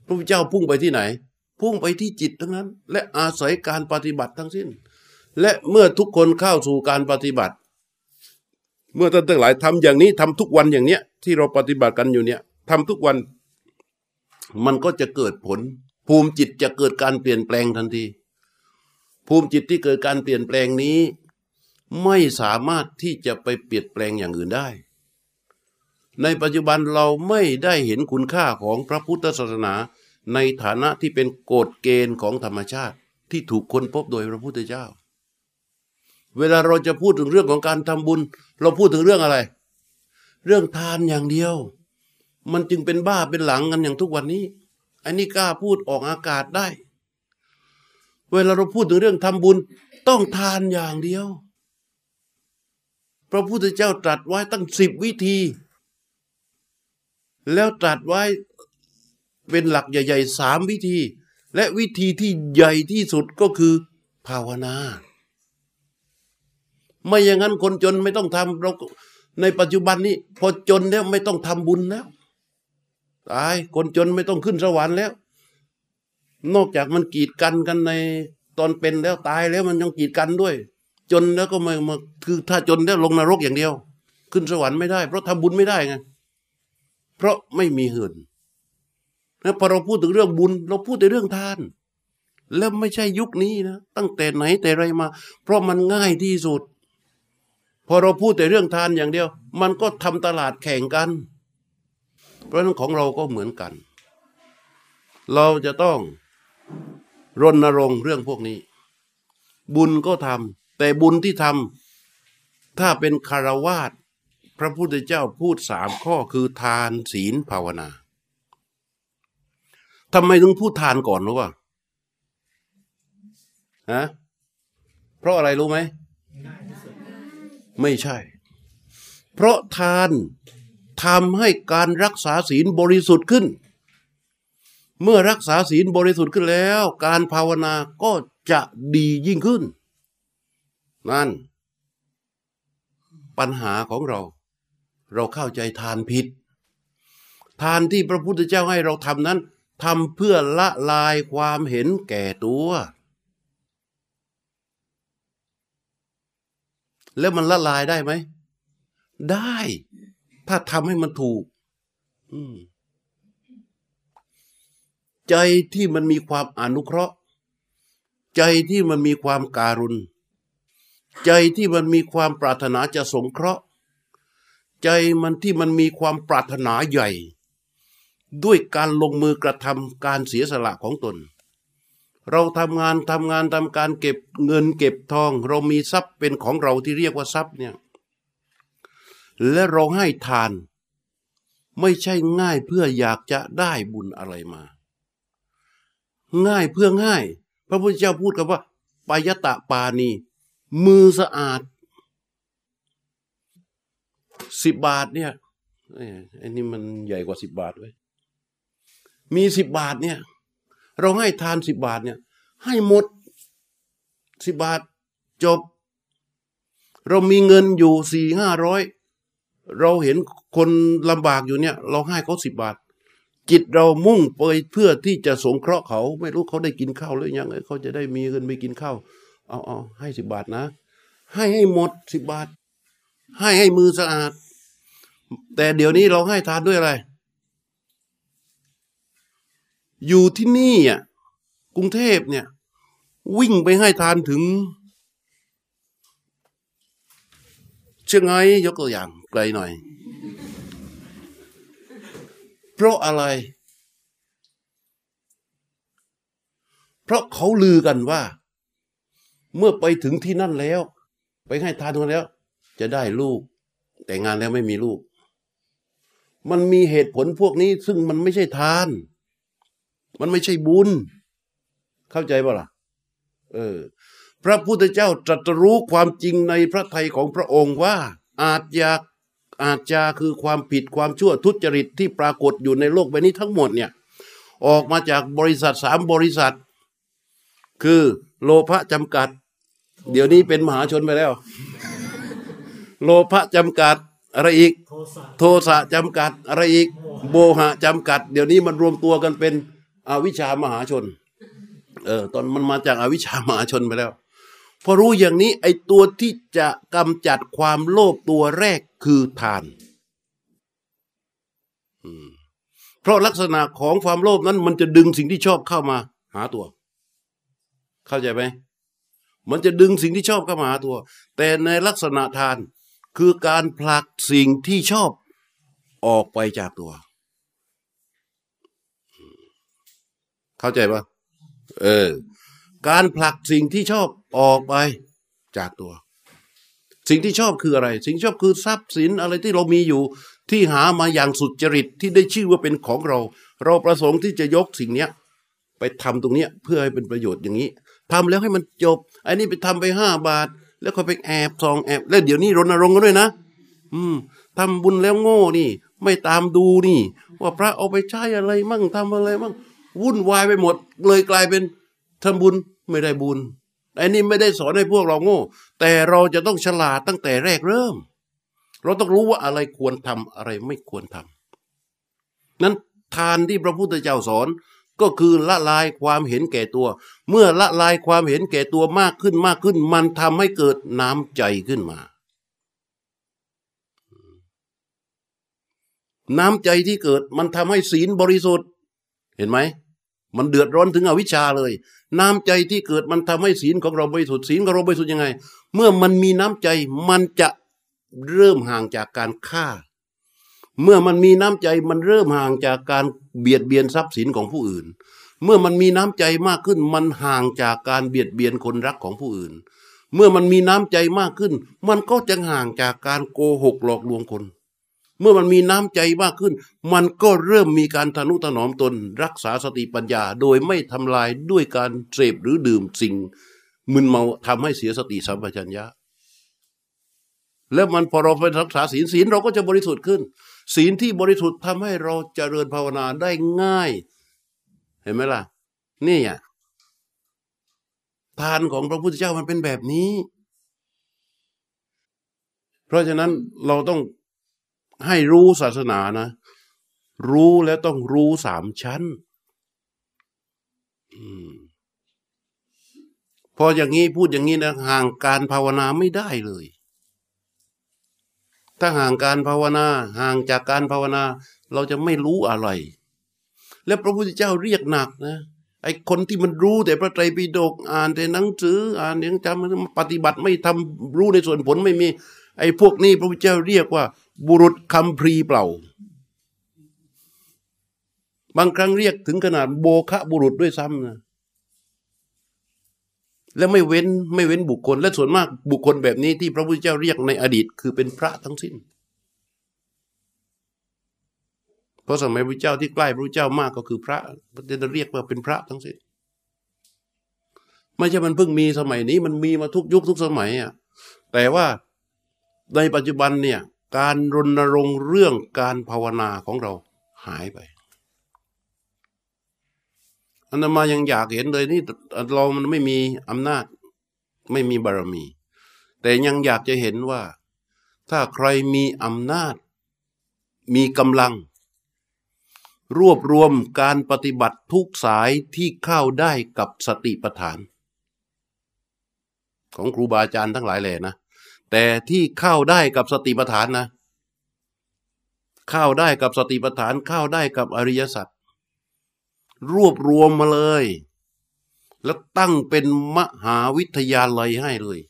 พระพุทธเจ้าพุ่งไปที่ไหน พุ่งไปที่จิตทั้งนั้น และอาศัยการปฏิบัติทั้งสิ้น และเมื่อทุกคนเข้าสู่การปฏิบัติ เมื่อท่านทั้งหลายทำอย่างนี้ทำทุกวันอย่างเนี้ยที่เราปฏิบัติกันอยู่เนี้ยทำทุกวันมันก็จะเกิดผล ภูมิจิตจะเกิดการเปลี่ยนแปลงทันที ภูมิจิตที่เกิดการเปลี่ยนแปลงนี้ ไม่สามารถที่จะไปเปลี่ยนแปลงอย่างอื่นได้ ในปัจจุบันเราไม่ได้เห็นคุณค่าของพระพุทธศาสนา ในฐานะที่เป็นกฎเกณฑ์ของธรรมชาติที่ถูกค้นพบโดยพระพุทธเจ้า เวลาเราจะพูดถึงเรื่องของการทำบุญ เราพูดถึงเรื่องอะไร เรื่องทานอย่างเดียว มันจึงเป็นบ้าเป็นหลังกันอย่างทุกวันนี้อันนี้กล้าพูดออกอากาศได้ เวลาเราพูดถึงเรื่องทำบุญต้องทานอย่างเดียว พระพุทธเจ้าตรัสไว้ตั้งสิบวิธี แล้วตรัสไว้ เป็นหลักใหญ่ๆสามวิธี และวิธีที่ใหญ่ที่สุดก็คือ ภาวนา ไม่อย่างนั้นคนจนไม่ต้องทำเราในปัจจุบันนี้พอจนแล้วไม่ต้องทำบุญแล้วตายคนจนไม่ต้องขึ้นสวรรค์แล้ว นอกจากมันกีดกันกันในตอนเป็นแล้วตายแล้วมันยังกีดกันด้วย จนแล้วก็มามาคือถ้าจนแล้วลงนรกอย่างเดียว ขึ้นสวรรค์ไม่ได้ เพราะทำบุญไม่ได้ไงเพราะไม่มีเหิน แล้วพอเราพูดถึงเรื่องบุญ เราพูดแต่เรื่องทาน แล้วไม่ใช่ยุคนี้นะตั้งแต่ไหนแต่ไรมา เพราะมันง่ายที่สุด พอเราพูดแต่เรื่องทานอย่างเดียว มันก็ทำตลาดแข่งกัน เพราะนั้นของเราก็เหมือนกัน เราจะต้องรณรงค์เรื่องพวกนี้ บุญก็ทำแต่บุญที่ทำถ้าเป็นคารวาสพระพุทธเจ้าพูดสามข้อคือทานศีลภาวนา ทำไมถึงพูดทานก่อนรู้ป่ะฮะเพราะอะไรรู้ไหม ไม่ใช่ เพราะทานทำให้การรักษาศีลบริสุทธิ์ขึ้น เมื่อรักษาศีลบริสุทธิ์ขึ้นแล้ว การภาวนาก็จะดียิ่งขึ้น นั่น ปัญหาของเรา เราเข้าใจทานผิด ทานที่พระพุทธเจ้าให้เราทำนั้น ทำเพื่อละลายความเห็นแก่ตัว แล้วมันละลายได้ไหม ได้ ถ้าทำให้มันถูกใจที่มันมีความอนุเคราะห์ ใจที่มันมีความการุณ ใจที่มันมีความปรารถนาจะสงเคราะห์ ใจมันที่มันมีความปรารถนาใหญ่ ด้วยการลงมือกระทำการเสียสละของตน เราทำงานทำงานทำการเก็บเงินเก็บทอง เรามีทรัพย์เป็นของเราที่เรียกว่าทรัพย์เนี่ยและเราให้ทาน ไม่ใช่ง่ายเพื่ออยากจะได้บุญอะไรมา ง่ายเพื่อง่าย พระพุทธเจ้าพูดกับว่าปายตะปานีมือสะอาดสิบบาทเนี่ยไอ้นี่มันใหญ่กว่าสิบบาทเว้ย มีสิบบาทเนี่ย เราให้ทานสิบบาทเนี่ย ให้หมดสิบบาทจบ เรามีเงินอยู่สี่ห้าร้อยเราเห็นคนลำบากอยู่เนี่ย เราให้เขาสิบบาท จิตเรามุ่งไปเพื่อที่จะสงเคราะห์เขา ไม่รู้เขาได้กินข้าวหรือยังเขาจะได้มีเงินไปกินข้าวเอาเอาให้สิบบาทนะ ให้ให้หมดสิบบาท ให้ให้มือสะอาด แต่เดี๋ยวนี้เราให้ทานด้วยอะไร อยู่ที่นี่อะกรุงเทพเนี่ย วิ่งไปให้ทานถึง เชียงไฮ้ยกตัวอย่างไกลหน่อย เพราะอะไร เพราะเขาลือกันว่า เมื่อไปถึงที่นั่นแล้ว ไปให้ทานกันแล้ว จะได้ลูก แต่งงานแล้วไม่มีลูก มันมีเหตุผลพวกนี้ซึ่งมันไม่ใช่ทาน มันไม่ใช่บุญ เข้าใจป่ะล่ะ เออ พระพุทธเจ้าตรัสรู้ความจริงในพระทัยของพระองค์ว่า อาจยากอาจจะคือความผิดความชั่วทุจริตที่ปรากฏอยู่ในโลกใบนี้ทั้งหมดเนี่ย ออกมาจากบริษัทสามบริษัท คือโลภะจำกัด เดี๋ยวนี้เป็นมหาชนไปแล้ว โลภะจำกัดอะไรอีก โทสะจำกัด อะไรอีกโบหะจำกัด เดี๋ยวนี้มันรวมตัวกันเป็น อวิชามหาชน เออ ตอนมันมาจากอาวิชามหาชนไปแล้ว พอรู้อย่างนี้ไอ้ตัวที่จะกำจัดความโลภตัวแรกคือทานเพราะลักษณะของความโลภนั้น มันจะดึงสิ่งที่ชอบเข้ามา หาตัว เข้าใจไหมมันจะดึงสิ่งที่ชอบเข้ามาหาตัว แต่ในลักษณะทานคือการผลักสิ่งที่ชอบออกไปจากตัว เข้าใจปะเออ การผลักสิ่งที่ชอบออกไปจากตัว สิ่งที่ชอบคืออะไร สิ่งชอบคือทรัพย์สินอะไรที่เรามีอยู่ ที่หามาอย่างสุจริตที่ได้ชื่อว่าเป็นของเรา เราประสงค์ที่จะยกสิ่งเนี้ย ไปทำตรงเนี้ยเพื่อให้เป็นประโยชน์อย่างนี้ทำแล้วให้มันจบไอ้นี่ไปทำไปห้าบาท แล้วก็ไปแอบซองแอบแล้วเดี๋ยวนี้รณรงค์กันด้วยนะ อืมทำบุญแล้วโง่นี่ ไม่ตามดูนี่ ว่าพระเอาไปใช้อะไรมั่งทำอะไรมั่ง วุ่นวายไปหมด เลยกลายเป็นทำบุญไม่ได้บุญไอ้นี่ไม่ได้สอนให้พวกเราโง่ แต่เราจะต้องฉลาดตั้งแต่แรกเริ่ม เราต้องรู้ว่าอะไรควรทำอะไรไม่ควรทำนั้นทานที่พระพุทธเจ้าสอนก็คือละลายความเห็นแก่ตัว เมื่อละลายความเห็นแก่ตัวมากขึ้นมากขึ้น มันทำให้เกิดน้ำใจขึ้นมา น้ำใจที่เกิดมันทำให้ศีลบริสุทธิ์ เห็นไหม มันเดือดร้อนถึงอวิชชาเลย น้ำใจที่เกิดมันทำให้ศีลของเราบริสุทธิ์ศีลของเราบริสุทธิ์ยังไง เมื่อมันมีน้ำใจมันจะเริ่มห่างจากการฆ่า เมื่อมันมีน้ำใจมันเริ่มห่างจากการเบียดเบียนทรัพย์สินของผู้อื่น เมื่อมันมีน้ำใจมากขึ้น มันห่างจากการเบียดเบียนคนรักของผู้อื่น เมื่อมันมีน้ำใจมากขึ้น มันก็จะห่างจากการโกหกหลอกลวงคน เมื่อมันมีน้ำใจมากขึ้น มันก็เริ่มมีการทนุถนอมตน รักษาสติปัญญา โดยไม่ทำลายด้วยการเสพหรือดื่มสิ่ง มึนเมาทำให้เสียสติสัมปชัญญะ แล้วมันพอเราไปรักษาศีลศีลเราก็จะบริสุทธิ์ขึ้น ศีลที่บริสุทธิ์ทำให้เราเจริญภาวนาได้ง่าย เห็นไหมล่ะ นี่อะทานของพระพุทธเจ้ามันเป็นแบบนี้ เพราะฉะนั้นเราต้อง ให้รู้ศาสนานะ รู้แล้วต้องรู้สามชั้นอพออย่างนี้พูดอย่างนี้นะห่างการภาวนาไม่ได้เลย ถ้าห่างการภาวนาห่างจากการภาวนา เราจะไม่รู้อะไร และพระพุทธเจ้าเรียกหนักนะไอ้คนที่มันรู้แต่พระไตรปิฎกอ่านแต่หนังสือ อ่านยังจำปฏิบัติไม่ทำรู้ในส่วนผลไม่มี ไอ้พวกนี้พระพุทธเจ้าเรียกว่า บุรุษคำพรีเปล่า บางครั้งเรียกถึงขนาดโบคะบุรุษด้วยซ้ำนะและไม่เว้นไม่เว้นบุคคล และส่วนมากบุคคลแบบนี้ที่พระพุทธเจ้าเรียกในอดีต คือเป็นพระทั้งสิ้น เพราะสมัยพระเจ้าที่ใกล้พระเจ้ามากก็คือพระพระจะเรียกว่าเป็นพระทั้งสิ้นไม่ใช่มันเพิ่งมีสมัยนี้ มันมีมาทุกยุคทุกสมัยอะแต่ว่าในปัจจุบันเนี่ย การรณรงค์เรื่องการภาวนาของเราหายไปอันนั้นมายังอยากเห็นเลยนี่เรามันไม่มีอำนาจไม่มีบารมี แต่ยังอยากจะเห็นว่า ถ้าใครมีอำนาจ มีกำลัง รวบรวมการปฏิบัติทุกสายที่เข้าได้กับสติปัฏฐาน ของครูบาอาจารย์ทั้งหลายแหล่นะ แต่ที่เข้าได้กับสติปัฏฐานนะ เข้าได้กับสติปัฏฐานเข้าได้กับอริยสัจรวบรวมมาเลย แล้วตั้งเป็นมหาวิทยาลัยให้เลย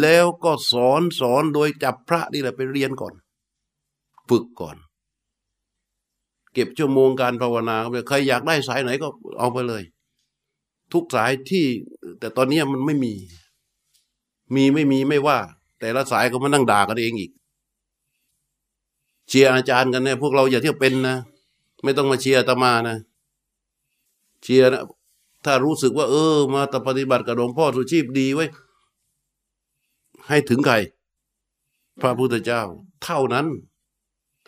แล้วก็สอนสอนโดยจับพระนี่แหละไปเรียนก่อน ฝึกก่อน เก็บชั่วโมงการภาวนาใครอยากได้สายไหนก็เอาไปเลย ทุกสายที่แต่ตอนนี้มันไม่มี มีไม่มีไม่ว่า แต่ละสายก็มานั่งด่ากันเองอีก เชียร์อาจารย์กันเนี่ยพวกเราอย่าเที่ยวเป็นนะ ไม่ต้องมาเชียร์ตมานะ เชียร์นะถ้ารู้สึกว่า เออ มาตปฏิบัติกับหลวงพ่อสุชีพดีไว้ ให้ถึงใครพระพุทธเจ้า เท่านั้น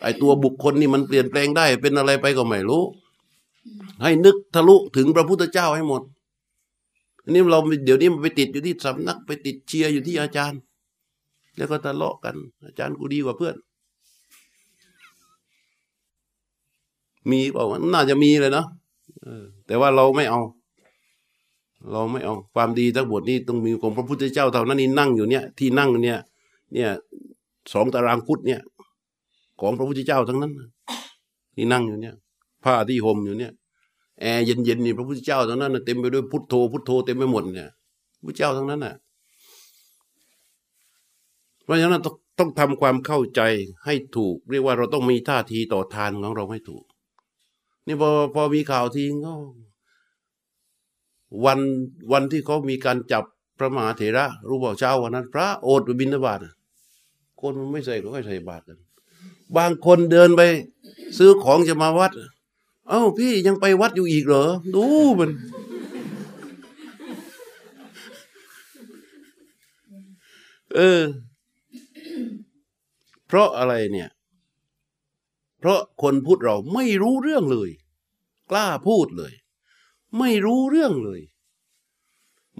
ไอตัวบุคคลนี่มันเปลี่ยนแปลงได้ เป็นอะไรไปก็ไม่รู้ ให้นึกทะลุถึงพระพุทธเจ้าให้หมด อันนี้เราเดี๋ยวนี้มันไปติดอยู่ที่สำนักไปติดเชียร์อยู่ที่อาจารย์ แล้วก็ทะเลาะกัน อาจารย์กูดีกว่าเพื่อน มีเปล่าน่าจะมีเลยเนาะแต่ว่าเราไม่เอา เราไม่เอาความดีทั้งหมดนี้ต้องมีของพระพุทธเจ้าเท่านั้นนี่นั่งอยู่เนี่ย ที่นั่งเนี่ย เนี่ยสองตารางพุทธเนี่ย ของพระพุทธเจ้าทั้งนั้นที่นั่งอยู่เนี่ย ผ้าที่ห่มอยู่เนี่ย แอร์เย็นๆนี่พระพุทธเจ้าทั้งนั้นเต็มไปด้วยพุทโธพุทโธเต็มไปหมดเนี่ยพระเจ้าทั้งนั้นน่ะ เพราะฉะนั้นต้องต้องทำความเข้าใจให้ถูก เรียกว่าเราต้องมีท่าทีต่อทานของเราให้ถูก นี่พอพอมีข่าวทีก็วันวันที่เขามีการจับพระมหาเถระรู้บอกเช้าวันนั้น พระโอดไปบินบาตคนมันไม่ใส่ก็ไม่ใส่บาตรกัน บางคนเดินไป ซื้อของจะมาวัด เอ้าพี่ยังไปวัดอยู่อีกเหรอ ดูมัน เออ เพราะอะไรเนี่ย เพราะคนพูดเราไม่รู้เรื่องเลย กล้าพูดเลย ไม่รู้เรื่องเลย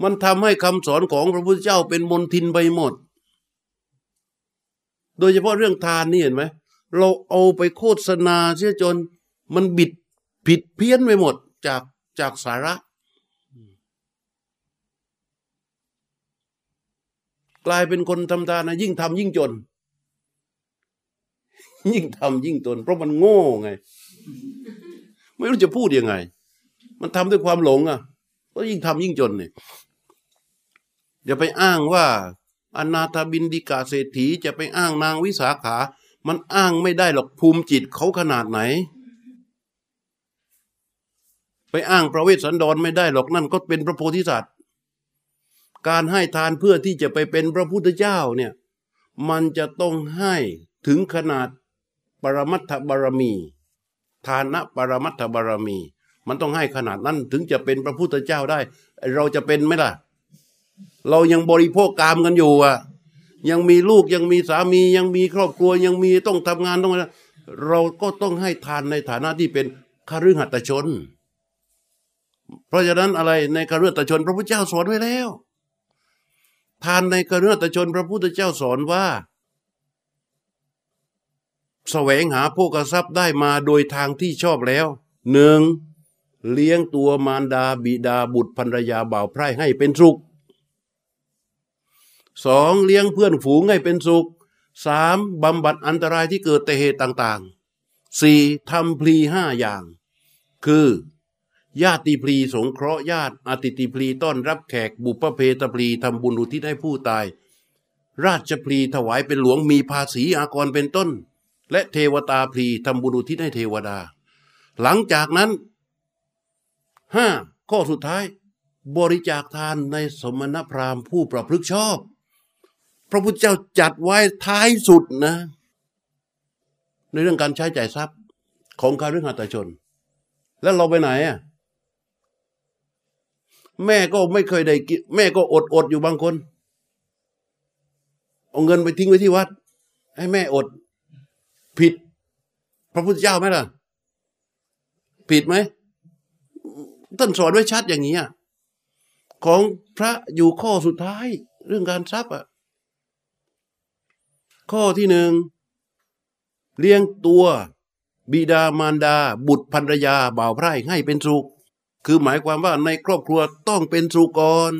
มันทำให้คำสอนของพระพุทธเจ้าเป็นมนทินไปหมด โดยเฉพาะเรื่องทานนี่เห็นไหมเราเอาไปโฆษณาเสียจนมันบิด ผิดเพี้ยนไปหมดจากจากสาระ กลายเป็นคนทำทานนะยิ่งทำยิ่งจน ยิ่งทำยิ่งจนเพราะมันโง่ไง ไม่รู้จะพูดยังไง มันทำด้วยความหลงอะก็ยิ่งทำยิ่งจนเนี่ยอย่าไปอ้างว่าอนาถบินดิกาเศรษฐีจะไปอ้างนางวิสาขา มันอ้างไม่ได้หรอกภูมิจิตเขาขนาดไหน ไปอ้างพระเวสสันดรไม่ได้หรอกนั่นก็เป็นพระโพธิสัตว์ การให้ทานเพื่อที่จะไปเป็นพระพุทธเจ้าเนี่ยมันจะต้องให้ถึงขนาดปรมัตถบารมีทานะปรมัตถบารมี มันต้องให้ขนาดนั้นถึงจะเป็นพระพุทธเจ้าได้ เราจะเป็นไหมล่ะ เรายังบริโภคกามกันอยู่อะยังมีลูกยังมีสามียังมีครอบครัวยังมีต้องทำงานต้องเราก็ต้องให้ทานในฐานะที่เป็นคฤหัสถชน เพราะฉะนั้นอะไรในกระเรือตชนพระพุทธเจ้าสอนไว้แล้ว ทานในกระเรือตชนพระพุทธเจ้าสอนว่าสแสวงหาโภกทรัพย์ได้มาโดยทางที่ชอบแล้วหนึ่งเลี้ยงตัวมารดาบิดาบุตรภรรยาบ่าวไพร่ให้เป็นสุขสองเลี้ยงเพื่อนฝูงให้เป็นสุขสามบำบัดอันตรายที่เกิดแต่เหตุต่างๆสี่ทำพลีห้าอย่าง คือ ญาติพลีสงเคราะห์ญาติอติติพลีต้อนรับแขกบุพเพตพลีทำบุญอุทิศให้ผู้ตาย ราชพลีถวายเป็นหลวงมีภาษีอากรเป็นต้น และเทวตาพลีทำบุญอุทิศให้เทวดา หลังจากนั้นห้าข้อสุดท้าย บริจาคทานในสมณพราหมณ์ผู้ประพฤกชอบ พระพุทธเจ้าจัดไว้ท้ายสุดนะ ในเรื่องการใช้จ่ายทรัพย์ของการเรื่องหัตชน แล้วเราไปไหนอะ แม่ก็ไม่เคยได้กินแม่ก็อดอดอยู่บางคน เอาเงินไปทิ้งไว้ที่วัด ให้แม่อด ผิด พระพุทธเจ้าไหมล่ะ ผิดไหมท่านสอนไว้ชัดอย่างนี้ของพระอยู่ข้อสุดท้าย เรื่องการทรัพย์อะข้อที่หนึ่งเลี้ยงตัว บิดามารดา บุตรภรรยาบ่าวไพร่ให้เป็นสุข คือหมายความว่าในครอบครัวต้องเป็นสุกร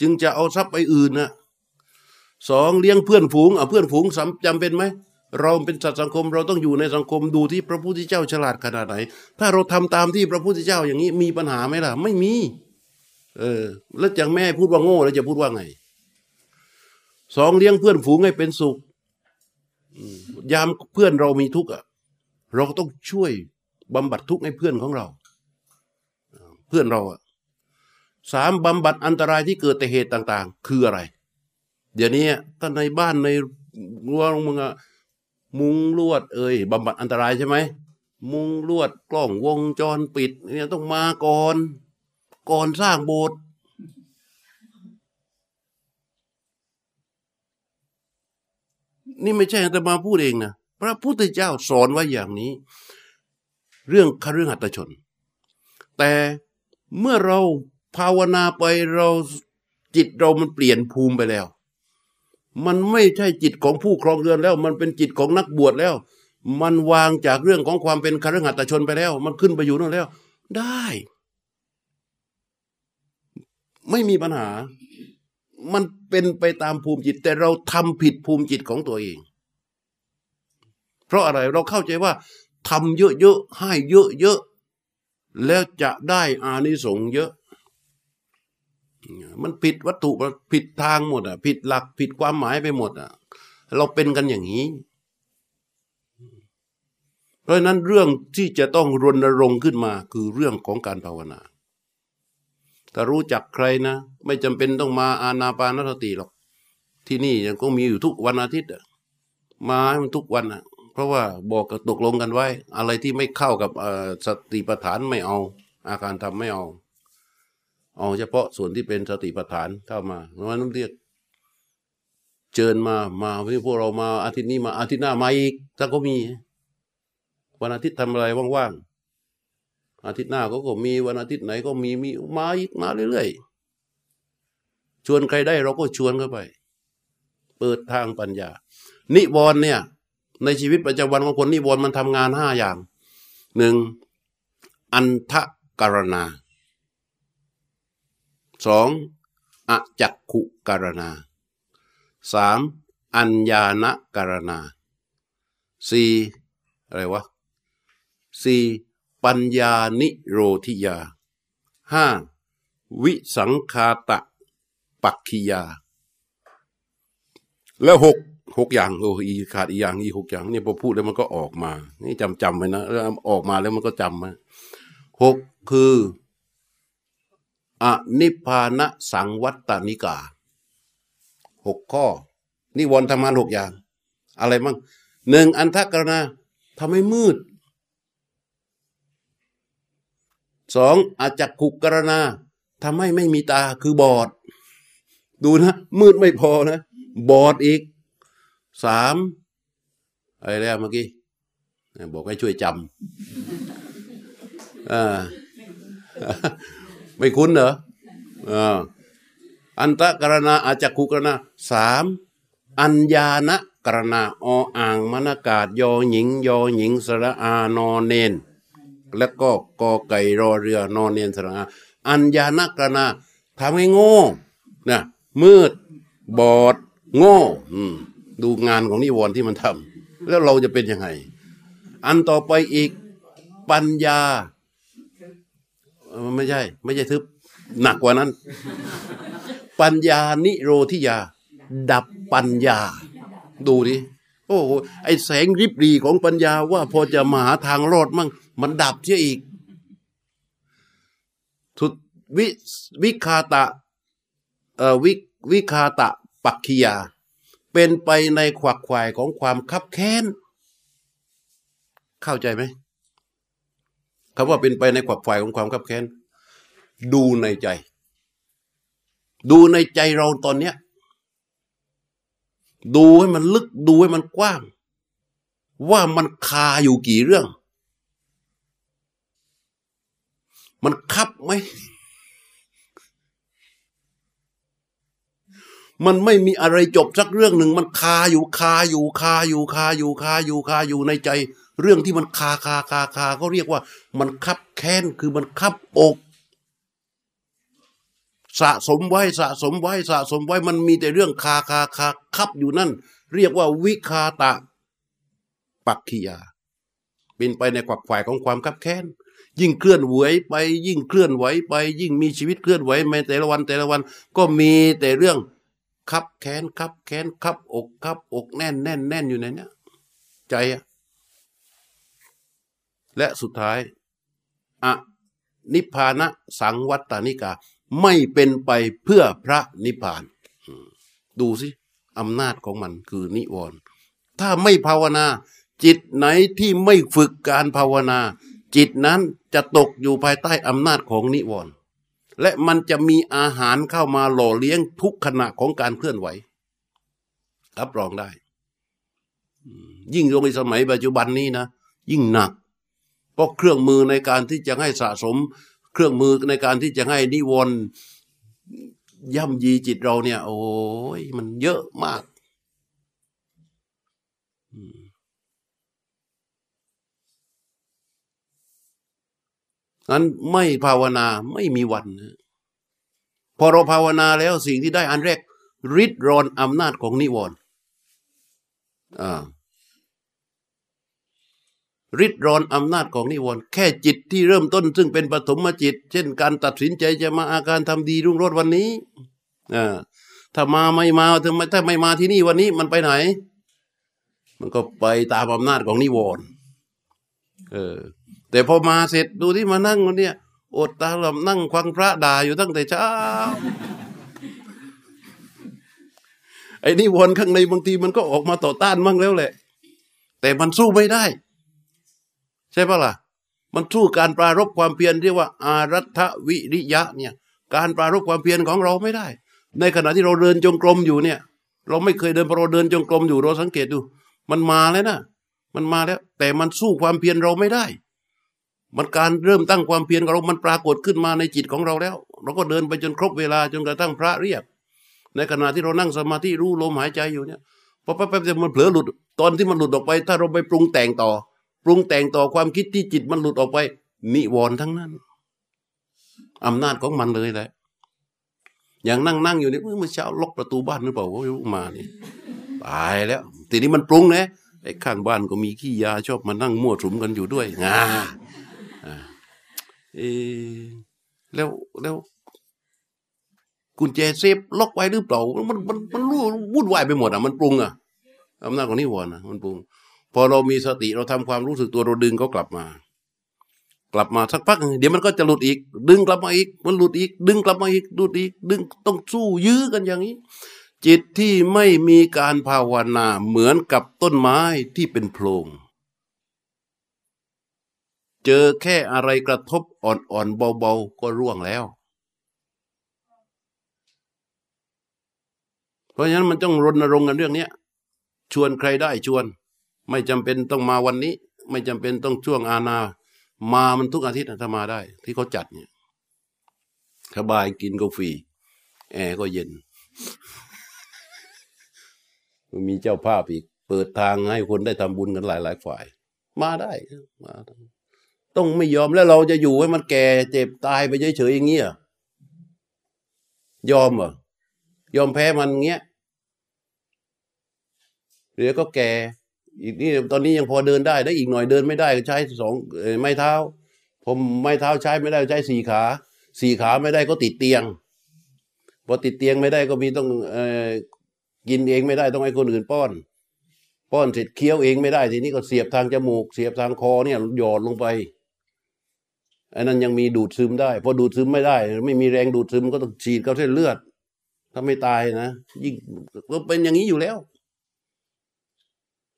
จึงจะเอาทรัพย์ไปอื่นนะสองเลี้ยงเพื่อนฝูงเอาเพื่อนฝูงจำเป็นไหมเราเป็นสัตว์สังคมเราต้องอยู่ในสังคมดูที่พระพุทธเจ้าฉลาดขนาดไหน ถ้าเราทำตามที่พระพุทธเจ้าอย่างนี้มีปัญหาไหมล่ะ ไม่มี เออ แล้วจากแม่พูดว่าโง่แล้วจะพูดว่าไงสองเลี้ยงเพื่อนฝูงให้เป็นสุขยามเพื่อนเรามีทุกข์อะ เราก็ต้องช่วยบำบัดทุกข์ให้เพื่อนของเรา เพื่อนเราอะสามบำบัดอันตรายที่เกิดแต่เหตุต่าง ๆ คืออะไร เดี๋ยวนี้ถ้าในบ้านในรั้วมึงอะมุงลวด เอ้ยบำบัดอันตรายใช่ไหมมุงลวดกล้องวงจรปิด เนี่ยต้องมาก่อน ก่อนสร้างโบสถ์นี่ไม่ใช่แต่มาพูดเองนะพระพุทธเจ้าสอนไว้อย่างนี้ เรื่องคฤหัสถชน แต่ เมื่อเราภาวนาไปเราจิตเรามันเปลี่ยนภูมิไปแล้ว มันไม่ใช่จิตของผู้ครองเรือนแล้ว มันเป็นจิตของนักบวชแล้ว มันวางจากเรื่องของความเป็นคฤหัสถชนไปแล้ว มันขึ้นไปอยู่นั่นแล้ว ได้ ไม่มีปัญหา มันเป็นไปตามภูมิจิต แต่เราทำผิดภูมิจิตของตัวเอง เพราะอะไรเราเข้าใจว่าทำเยอะๆให้เยอะๆ แล้วจะได้อานิสงส์เยอะ มันผิดวัตถุผิดทางหมดอะ ผิดหลักผิดความหมายไปหมดอะ เราเป็นกันอย่างนี้ เพราะนั้นเรื่องที่จะต้องรณรงค์ขึ้นมาคือเรื่องของการภาวนาถ้ารู้จักใครนะ ไม่จำเป็นต้องมาอานาปานสติหรอก ที่นี่ยังก็มีอยู่ทุกวันอาทิตย์มาให้มันทุกวันอะ เพราะว่าบอกกับตกลงกันไว้ อะไรที่ไม่เข้ากับสติปัฏฐานไม่เอา อาการทำไม่เอา เอาเฉพาะส่วนที่เป็นสติปัฏฐานเข้ามาเพราะนั้นเรียกเชิญมามาพวกเรามาอาทิตย์นี้มาอาทิตย์หน้ามาอีกถ้าก็มี วันอาทิตย์ทำอะไรว่างๆอาทิตย์หน้าก็ก็มีวันอาทิตย์ไหนก็มีมีมาอีกมาเรื่อยๆชวนใครได้เราก็ชวนเข้าไป เปิดทางปัญญา นิวรณ์เนี่ย ในชีวิตประจำวันของคนนิวรณ์มันทำงานห้าอย่างหนึ่งอันทะการณาสองอจักขุการณาสามอัญญาณการณาสี่อะไรวะสี่ปัญญานิโรธิยาห้าวิสังคาตะปักขียา แล้วหก หกอย่างโอ้อีขาดอีอย่างอีหกอย่างนี่พอพูดแล้วมันก็ออกมา นี่จำจำไว้นะแล้วออกมาแล้วมันก็จำมาหกคืออนิพานะสังวัตนิกาหกข้อ นิวรณ์ทำงานหกอย่าง อะไรมั่งหนึ่งอันทักรณาทำให้มืดสองอาจักขุกกรณาทำให้ไม่มีตาคือบอด ดูนะ มืดไม่พอนะ บอดอีก สามอะไรแล้วเมื่อกี้บอกให้ช่วยจำอ่าไม่คุ้นเหรออันตะกรณาอาจักขุกรณาสามอัญญาณกรณาออ่างมนากาศยอหญิง ยอหญิงสระอานอเนน แล้วก็กอไก่รอเรือนอนเนนสระอาอัญญาณกรณาทำให้โง่นะมืด บอด โง่ ดูงานของนิวรณ์ที่มันทำแล้วเราจะเป็นยังไง อันต่อไปอีกปัญญาไม่ใช่ ไม่ใช่ทึบ หนักกว่านั้น ปัญญานิโรธิยา ดับปัญญา ดูดิโอ้โหไอแสงริบรีของปัญญาว่าพอจะมาหาทางรอดมั่ง มันดับเสียอีก ทุดวิวิคาตะเอ่อวิวิคาตะปักขียา เป็นไปในขวักขวายของความคับแค้น เข้าใจไหมคำว่าเป็นไปในขวักฝ่ายของความขับแค้น ดูในใจ ดูในใจเราตอนเนี้ยดูให้มันลึกดูให้มันกว้าง ว่ามันคาอยู่กี่เรื่อง มันคับไหม มันไม่มีอะไรจบสักเรื่องหนึ่งมันคาอยู่คาอยู่คาอยู่คาอยู่คาอยู่คาอยู่ในใจ เรื่องที่มันคาคาคาคาเขาเรียกว่า มันคับแค้นคือมันคับอกสะสมไว้สะสมไว้สะสมไว้มันมีแต่เรื่องคาคาคาคับอยู่นั่น เรียกว่าวิคาตะ ปักขียาเป็นไปในขวักฝ่ายของความคับแค้นยิ่งเคลื่อนไหวไป ยิ่งเคลื่อนไหวไป ยิ่งมีชีวิตเคลื่อนไหวในแต่ละวันแต่ละวัน ก็มีแต่เรื่อง คับแค้นคับแค้นคับอกคับอกแน่นแน่นแน่นอยู่ในนี้ใจอะและสุดท้ายอะนิพพานะสังวัตตานิกา ไม่เป็นไปเพื่อพระนิพพาน ดูสิอำนาจของมันคือนิวรณ์ถ้าไม่ภาวนา จิตไหนที่ไม่ฝึกการภาวนา จิตนั้นจะตกอยู่ภายใต้อำนาจของนิวรณ์ และมันจะมีอาหารเข้ามาหล่อเลี้ยงทุกขณะของการเคลื่อนไหว รับรองได้ ยิ่งลงในสมัยปัจจุบันนี้นะ ยิ่งหนัก เพราะเครื่องมือในการที่จะให้สะสม เครื่องมือในการที่จะให้นิวรณ์ย่ำยีจิตเราเนี่ย โอ้ยมันเยอะมาก นั้นไม่ภาวนาไม่มีวันนะพอเราภาวนาแล้วสิ่งที่ได้อันแรกริดรอนอำนาจของนิวรณ์ริดรอนอำนาจของนิวรณ์แค่จิตที่เริ่มต้น ซึ่งเป็นปฐมจิต เช่น การตัดสินใจจะมาอาการทำดีรุ่งโรจน์วันนี้ถ้ามาไม่มาถ้าไม่ถ้าไม่มาที่นี่วันนี้มันไปไหน มันก็ไปตามอำนาจของนิวรณ์เออ แต่พอมาเสร็จดูที่มานั่งคนเนี้ยอดตาหลับนั่งควังพระด่าอยู่ตั้งแต่เช้าไอ้นี่วนข้างในบางทีมันก็ออกมาต่อต้านมั่งแล้วแหละ แต่มันสู้ไม่ได้ ใช่ปะล่ะ มันสู้การปรารบความเพียรเรียกว่า อารัฐวิริยะเนี่ย การปรารบความเพียรของเราไม่ได้ ในขณะที่เราเดินจงกรมอยู่เนี่ย เราไม่เคยเดินพอเราเดินจงกรมอยู่เราสังเกตดู มันมาแล้วนะมันมาแล้ว แต่มันสู้ความเพียรเราไม่ได้ มันการเริ่มตั้งความเพียรของเรา มันปรากฏขึ้นมาในจิตของเราแล้ว เราก็เดินไปจนครบเวลาจนกระทั่งพระเรียก ในขณะที่เรานั่งสมาธิรู้ลมหายใจอยู่เนี่ยพอแป๊บๆมันเผลอหลุด ตอนที่มันหลุดออกไป ถ้าเราไปปรุงแต่งต่อ ปรุงแต่งต่อความคิดที่จิตมันหลุดออกไปนิวรณ์ทั้งนั้นอำนาจของมันเลยแหละ อย่างนั่งนั่งอยู่นี่เมื่อเช้าล็อกประตูบ้านหรือเปล่าว่ามานี่ตายแล้ว ทีนี้มันปรุงนะไอ้ข้างบ้านก็มีขี้ยาชอบมานั่งมั่วสุมกันอยู่ด้วยงา เอแล้วแล้วกุญแจเซฟล็อกไว้หรือเปล่า มันมันมันรู้วุ่นวายไปหมดอะ มันปรุงอะอำนาจของนิวรณ์อะมันปรุง พอเรามีสติเราทำความรู้สึกตัวเราดึงเขากลับมา กลับมาสักพัก เดี๋ยวมันก็จะหลุดอีก ดึงกลับมาอีก มันหลุดอีก ดึงกลับมาอีกหลุดอีก ดึงต้องสู้ยื้อกันอย่างนี้ จิตที่ไม่มีการภาวนาเหมือนกับต้นไม้ที่เป็นโพรง เจอแค่อะไรกระทบอ่อนๆเบาๆ ก็ร่วงแล้ว เพราะฉะนั้นมันต้องรณรงค์กันเรื่องนี้ชวนใครได้ชวน ไม่จำเป็นต้องมาวันนี้ ไม่จำเป็นต้องช่วงอาณามามันทุกอาทิตย์ถ้ามาได้ ที่เขาจัดเนี่ยสบายกินกาแฟแอร์ก็เย็นมีเจ้าภาพอีก เปิดทางให้คนได้ทำบุญกันหลายๆฝ่าย มาได้มา ต้องไม่ยอมแล้วเราจะอยู่ให้มันแก่เจ็บตายไปเฉยๆอย่างเงี้ยยอมเหรอยอมแพ้มันเงี้ยเดี๋ยวก็แก่อีกนี่ตอนนี้ยังพอเดินได้ได้อีกหน่อยเดินไม่ได้ก็ใช้สองไม้เท้า ผมไม้เท้าใช้ไม่ได้ใช้สี่ขา สี่ขาไม่ได้ก็ติดเตียงพอติดเตียงไม่ได้ก็มีต้องเอกินเองไม่ได้ต้องให้คนอื่นป้อน ป้อนเสร็จเคี้ยวเองไม่ได้ทีนี้ก็เสียบทางจมูก เสียบทางคอเนี่ยหยอดลงไป อันนั้นยังมีดูดซึมได้พอดูดซึมไม่ได้ ไม่มีแรงดูดซึมก็ต้องฉีดเข้าเส้นเลือด ถ้าไม่ตายนะยิ่งก็เป็นอย่างนี้อยู่แล้ว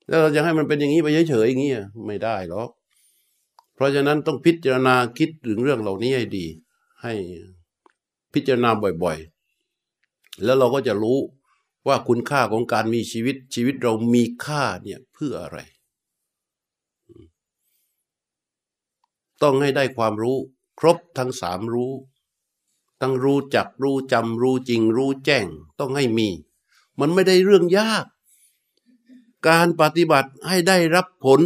แล้วเราจะให้มันเป็นอย่างนี้ไปเฉยๆอย่างนี้ไม่ได้หรอกเพราะฉะนั้นต้องพิจารณาคิดถึงเรื่องเหล่านี้ให้ดี ให้พิจารณาบ่อยๆ แล้วเราก็จะรู้ว่าคุณค่าของการมีชีวิตชีวิตเรามีค่าเนี่ยเพื่ออะไร ต้องให้ได้ความรู้ ครบทั้งสามรู้ ทั้งรู้จักรู้จำรู้จริง รู้แจ้งต้องให้มี มันไม่ได้เรื่องยาก การปฏิบัติให้ได้รับผล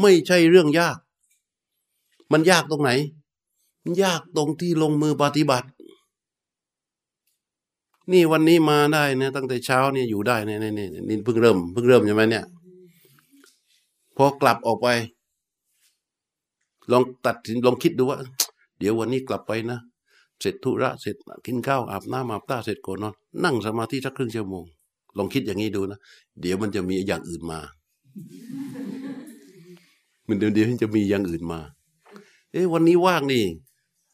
ไม่ใช่เรื่องยาก มันยากตรงไหน ยากตรงที่ลงมือปฏิบัติ นี่วันนี้มาได้นะตั้งแต่เช้าเนี่ยอยู่ได้เนี่ยนี่นี่เพิ่งเริ่มเพิ่งเริ่มใช่ไหมเนี่ยพอกลับออกไป ลองตัดสินลองคิดดูว่า เดี๋ยววันนี้กลับไปนะ เสร็จธุระเสร็จกินข้าวอาบน้ำอาบตาเสร็จก่อนนอนนั่งสมาธิสักครึ่งชั่วโมง ลองคิดอย่างนี้ดูนะ เดี๋ยวมันจะมีอย่างอื่นมา มันเดี๋ยวเดี๋ยวจะมีอย่างอื่นมา เอ๊ะวันนี้ว่างนี่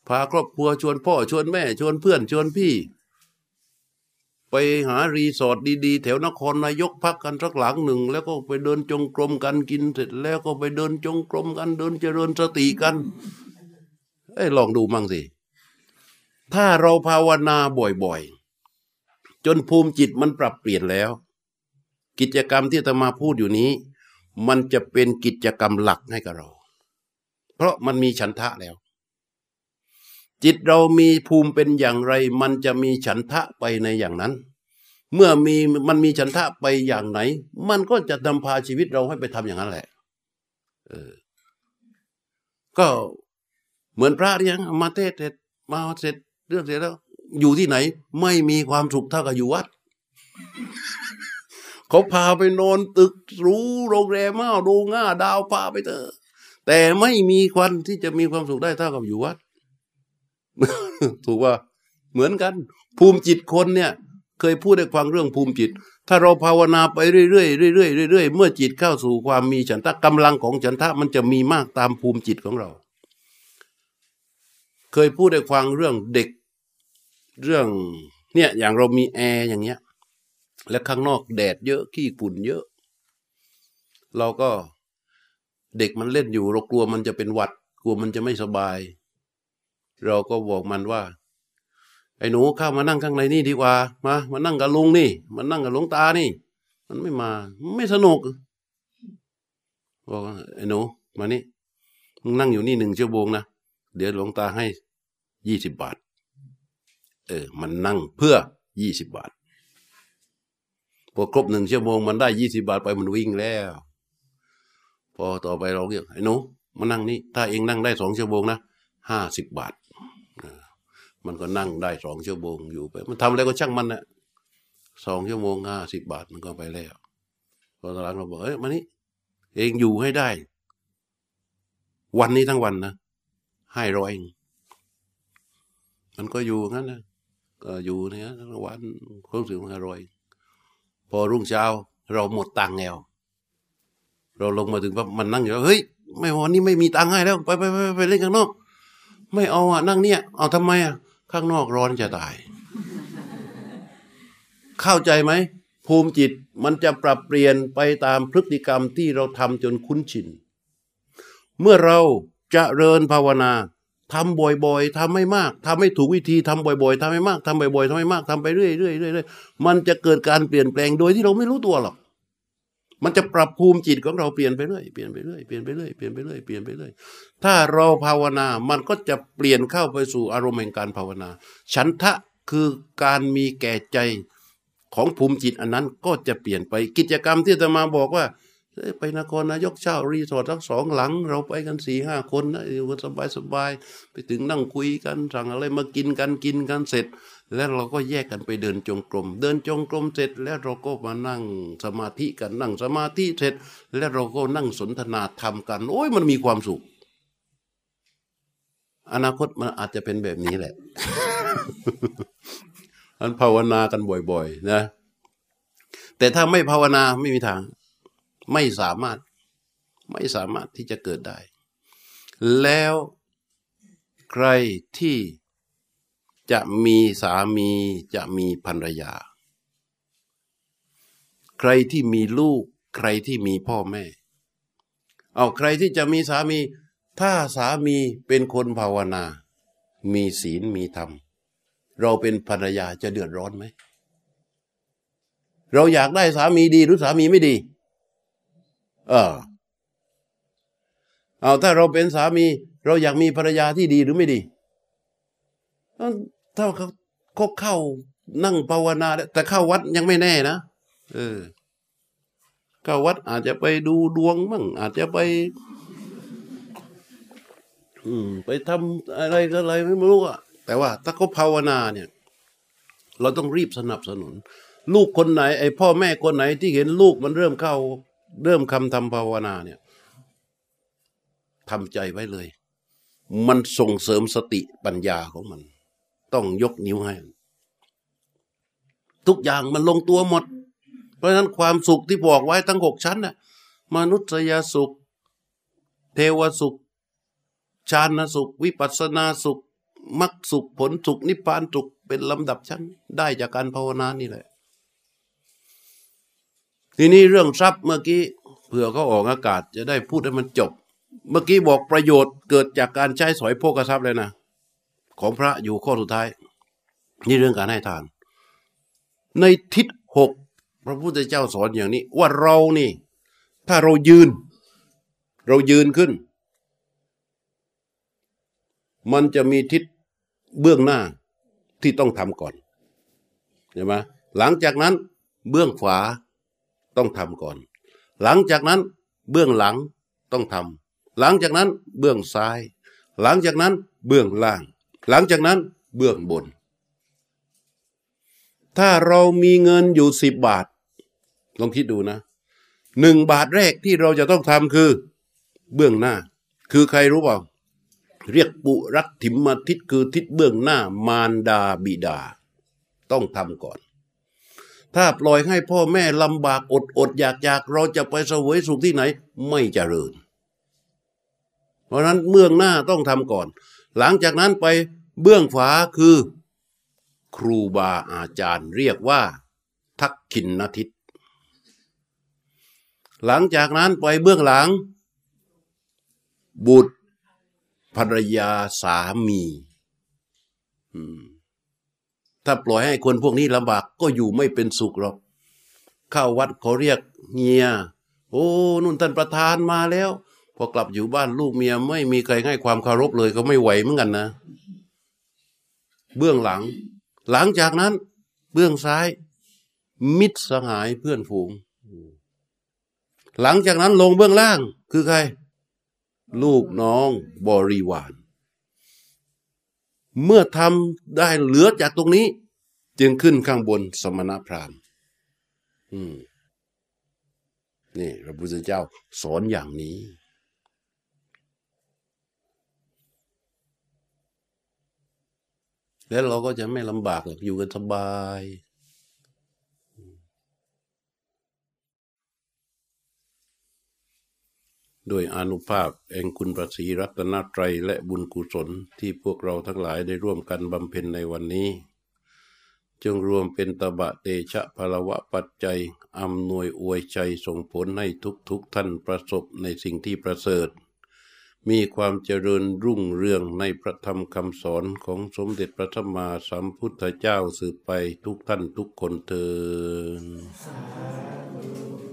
พาครอบครัวชวนพ่อชวนแม่ ชวนเพื่อนชวนพี่ ไปหารีสอร์ทดีๆ แถวนครนายกพักกันสักหลังหนึ่ง แล้วก็ไปเดินจงกรมกันกินเสร็จแล้วก็ไปเดินจงกรมกันเดินเจริญสติกันเอ้ลองดูมั่งสิ ถ้าเราภาวนาบ่อยๆ จนภูมิจิตมันปรับเปลี่ยนแล้ว กิจกรรมที่ตมาพูดอยู่นี้ มันจะเป็นกิจกรรมหลักให้กับเรา เพราะมันมีฉันทะแล้ว จิตเรามีภูมิเป็นอย่างไร มันจะมีฉันทะไปในอย่างนั้น เมื่อมีมันมีฉันทะไปอย่างไหน มันก็จะนำพาชีวิตเราให้ไปทำอย่างนั้นแหละเออก็เหมือนพระเนี่ยมาเทศเสร็จมาเสร็จเรื่องเสร็จแล้ว อยู่ที่ไหน ไม่มีความสุขเท่ากับอยู่วัดเขาพาไปนอนตึกหรูโรงแรมมาดูง่าดาวพาไปเถอะแต่ไม่มีควันที่จะมีความสุขได้เท่ากับอยู่วัด ถูกว่าเหมือนกัน ภูมิจิตคนเนี่ย เคยพูดในความเรื่องภูมิจิต ถ้าเราภาวนาไปเรื่อยๆเรื่อยๆเรื่อยๆเมื่อจิตเข้าสู่ความมีฉันทะกำลังของฉันทะมันจะมีมากตามภูมิจิตของเรา เคยพูดในความเรื่องเด็ก เรื่องเนี่ยอย่างเรามีแอร์อย่างเงี้ย และข้างนอกแดดเยอะขี้ฝุ่นเยอะ เราก็เด็กมันเล่นอยู่ เรากลัวมันจะเป็นหวัด กลัวมันจะไม่สบาย เราก็บอกมันว่า ไอ้หนูเข้ามานั่งข้างในนี่ดีกว่า มามานั่งกับลุงนี่มานั่งกับหลวงตานี่ มันไม่มา ไม่สนุกบอกไอ้หนูมานี่มึงนั่งอยู่นี่หนึ่งชั่วโมงนะเดี๋ยวหลวงตาให้ยี่สิบบาท เออ มันนั่งเพื่อยี่สิบบาทพอครบหนึ่งชั่วโมงมันได้ยี่สิบาทไปมันวิ่งแล้ว พอต่อไปเราเรียกไอ้หนูมานั่งนี่ถ้าเองนั่งได้สองชั่วโมงนะห้าสิบบาท มันก็นั่งได้สองชั่วโมงอยู่ไป มันทำอะไรก็ช่างมันนะสองชั่วโมงห้าสิบบาทมันก็ไปแล้วพอตอนหลังเราบอกเอ้ยมานี่เองอยู่ให้ได้ วันนี้ทั้งวันนะให้ร้อยมันก็อยู่งั้นนะก็อยู่เนี่ยทั้งวันความรู้สึกมันอร่อย พอรุ่งเช้า เราหมดตังค์แล้วเราลงมาถึงปั๊บมันนั่งอยู่เฮ้ยไม่วันนี้ไม่มีตังค์ให้แล้ว ไปไปไปไปเล่นข้างนอก ไม่เอาอะนั่งเนี่ย เอาทำไมอะ ข้างนอกร้อนจะตาย เข้าใจไหม ภูมิจิตมันจะปรับเปลี่ยนไปตามพฤติกรรมที่เราทำจนคุ้นชิน เมื่อเราจะเริญภาวนาทำบ่อยๆทำไม่มากทำให้ถูกวิธีทำบ่อยๆทำให้มากทำบ่อยๆทำให้มากทำไปเรื่อยๆเรื่อยๆมันจะเกิดการเปลี่ยนแปลงโดยที่เราไม่รู้ตัวหรอก มันจะปรับภูมิจิตของเราเปลี่ยนไปเรื่อยเปลี่ยนไปเรื่อยเปลี่ยนไปเรื่อยเปลี่ยนไปเรื่อยเปลี่ยนไปเรื่อยถ้าเราภาวนา มันก็จะเปลี่ยนเข้าไปสู่อารมณ์แห่งการภาวนา ฉันทะคือการมีแก่ใจของภูมิจิตอันนั้นก็จะเปลี่ยนไปกิจกรรมที่จะมาบอกว่าไปนครนายกเช่ารีสอร์ททั้งสองหลัง เราไปกันสี่ห้าคนนะอยู่สบายสบายไปถึงนั่งคุยกันสั่งอะไรมากินกันกินกันเสร็จ แล้วเราก็แยกกันไปเดินจงกรม เดินจงกรมเสร็จแล้วเราก็มานั่งสมาธิกันนั่งสมาธิเสร็จ แล้วเราก็นั่งสนทนาธรรมกัน โอ้ยมันมีความสุข อนาคตมันอาจจะเป็นแบบนี้แหละอันภาวนากันบ่อย ๆ นะ แต่ถ้าไม่ภาวนาไม่มีทาง ไม่สามารถไม่สามารถที่จะเกิดได้ แล้วใครที่ จะมีสามีจะมีภรรยา ใครที่มีลูก ใครที่มีพ่อแม่ เอาใครที่จะมีสามี ถ้าสามีเป็นคนภาวนา มีศีลมีธรรม เราเป็นภรรยาจะเดือดร้อนไหม เราอยากได้สามีดีหรือสามีไม่ดี เออเอาถ้าเราเป็นสามี เราอยากมีภรรยาที่ดีหรือไม่ดี เขาเขาเข้านั่งภาวนาแต่เข้าวัดยังไม่แน่นะเออเข้าวัดอาจจะไปดูดวงมั่งอาจจะไป อืม ไปทำอะไรก็อะไรไม่รู้อะแต่ว่า ถ้าเขาภาวนาเนี่ย เราต้องรีบสนับสนุน ลูกคนไหน ไอ้พ่อแม่คนไหนที่เห็นลูกมันเริ่มเข้า เริ่มคำทำภาวนาเนี่ยทำใจไว้เลย มันส่งเสริมสติปัญญาของมัน ต้องยกนิ้วให้ ทุกอย่างมันลงตัวหมด เพราะฉะนั้นความสุขที่บอกไว้ทั้งหกชั้นน่ะมนุษยสุข เทวสุข ชาณสุข วิปัสนาสุขมรรคสุขผลสุขนิพพานสุขเป็นลำดับชั้น ได้จากการภาวนานี่แหละ ทีนี้เรื่องทรัพย์เมื่อกี้เผื่อเขาออกอากาศจะได้พูดให้มันจบ เมื่อกี้บอกประโยชน์เกิดจากการใช้สอยโภคทรัพย์เลยนะ ของพระอยู่ข้อสุดท้าย นี่เรื่องการให้ทาน ในทิศหกพระพุทธเจ้าสอนอย่างนี้ ว่าเรานี่ ถ้าเรายืน เรายืนขึ้น มันจะมีทิศเบื้องหน้าที่ต้องทำก่อนเห็นไหมหลังจากนั้นเบื้องขวาต้องทำก่อน หลังจากนั้นเบื้องหลังต้องทำหลังจากนั้นเบื้องซ้าย หลังจากนั้นเบื้องล่าง หลังจากนั้นเบื้องบน ถ้าเรามีเงินอยู่สิบบาท ลองคิดดูนะหนึ่งบาทแรกที่เราจะต้องทำคือ เบื้องหน้า คือใครรู้เปล่า เรียกปุรักถิมมาทิศคือทิศเบื้องหน้า มารดาบิดา ต้องทำก่อน ถ้าปล่อยให้พ่อแม่ลำบากอดอดอยากอยากเราจะไปเสวยสุขที่ไหน ไม่เจริญ เพราะฉะนั้นเบื้องหน้าต้องทำก่อน หลังจากนั้นไปเบื้องขวาคือ ครูบาอาจารย์เรียกว่า ทักขินนทิศหลังจากนั้นไปเบื้องหลัง บุตรภรรยาสามีถ้าปล่อยให้คนพวกนี้ลำบากก็อยู่ไม่เป็นสุขหรอก เข้าวัดเขาเรียกเงีย โอ้นุ่นท่านประธานมาแล้ว พอกลับอยู่บ้านลูกเมียไม่มีใครให้ความเคารพเลยก็ไม่ไหวเหมือนกันนะ เบื้องหลัง หลังจากนั้น เบื้องซ้าย มิตรสหายเพื่อนฝูง หลังจากนั้นลงเบื้องล่างคือใคร ลูกน้องบริวาร เมื่อทำได้เหลือจากตรงนี้ จึงขึ้นข้างบนสมณพราหมณ์นี่พระพุทธเจ้าสอนอย่างนี้ แล้วเราก็จะไม่ลำบากหรอกอยู่กันสบายโดยอนุภาพแห่งคุณประสีรัตนตรัยและบุญกุศลที่พวกเราทั้งหลายได้ร่วมกันบำเพ็ญในวันนี้ จงรวมเป็นตบะเตชะพลวะปัจจัยอำนวยอวยใจส่งผลให้ทุกทุกท่านประสบในสิ่งที่ประเสริฐ มีความเจริญรุ่งเรืองในพระธรรมคำสอนของสมเด็จพระสัมมาสัมพุทธเจ้าสืบไปทุกท่านทุกคนเทิด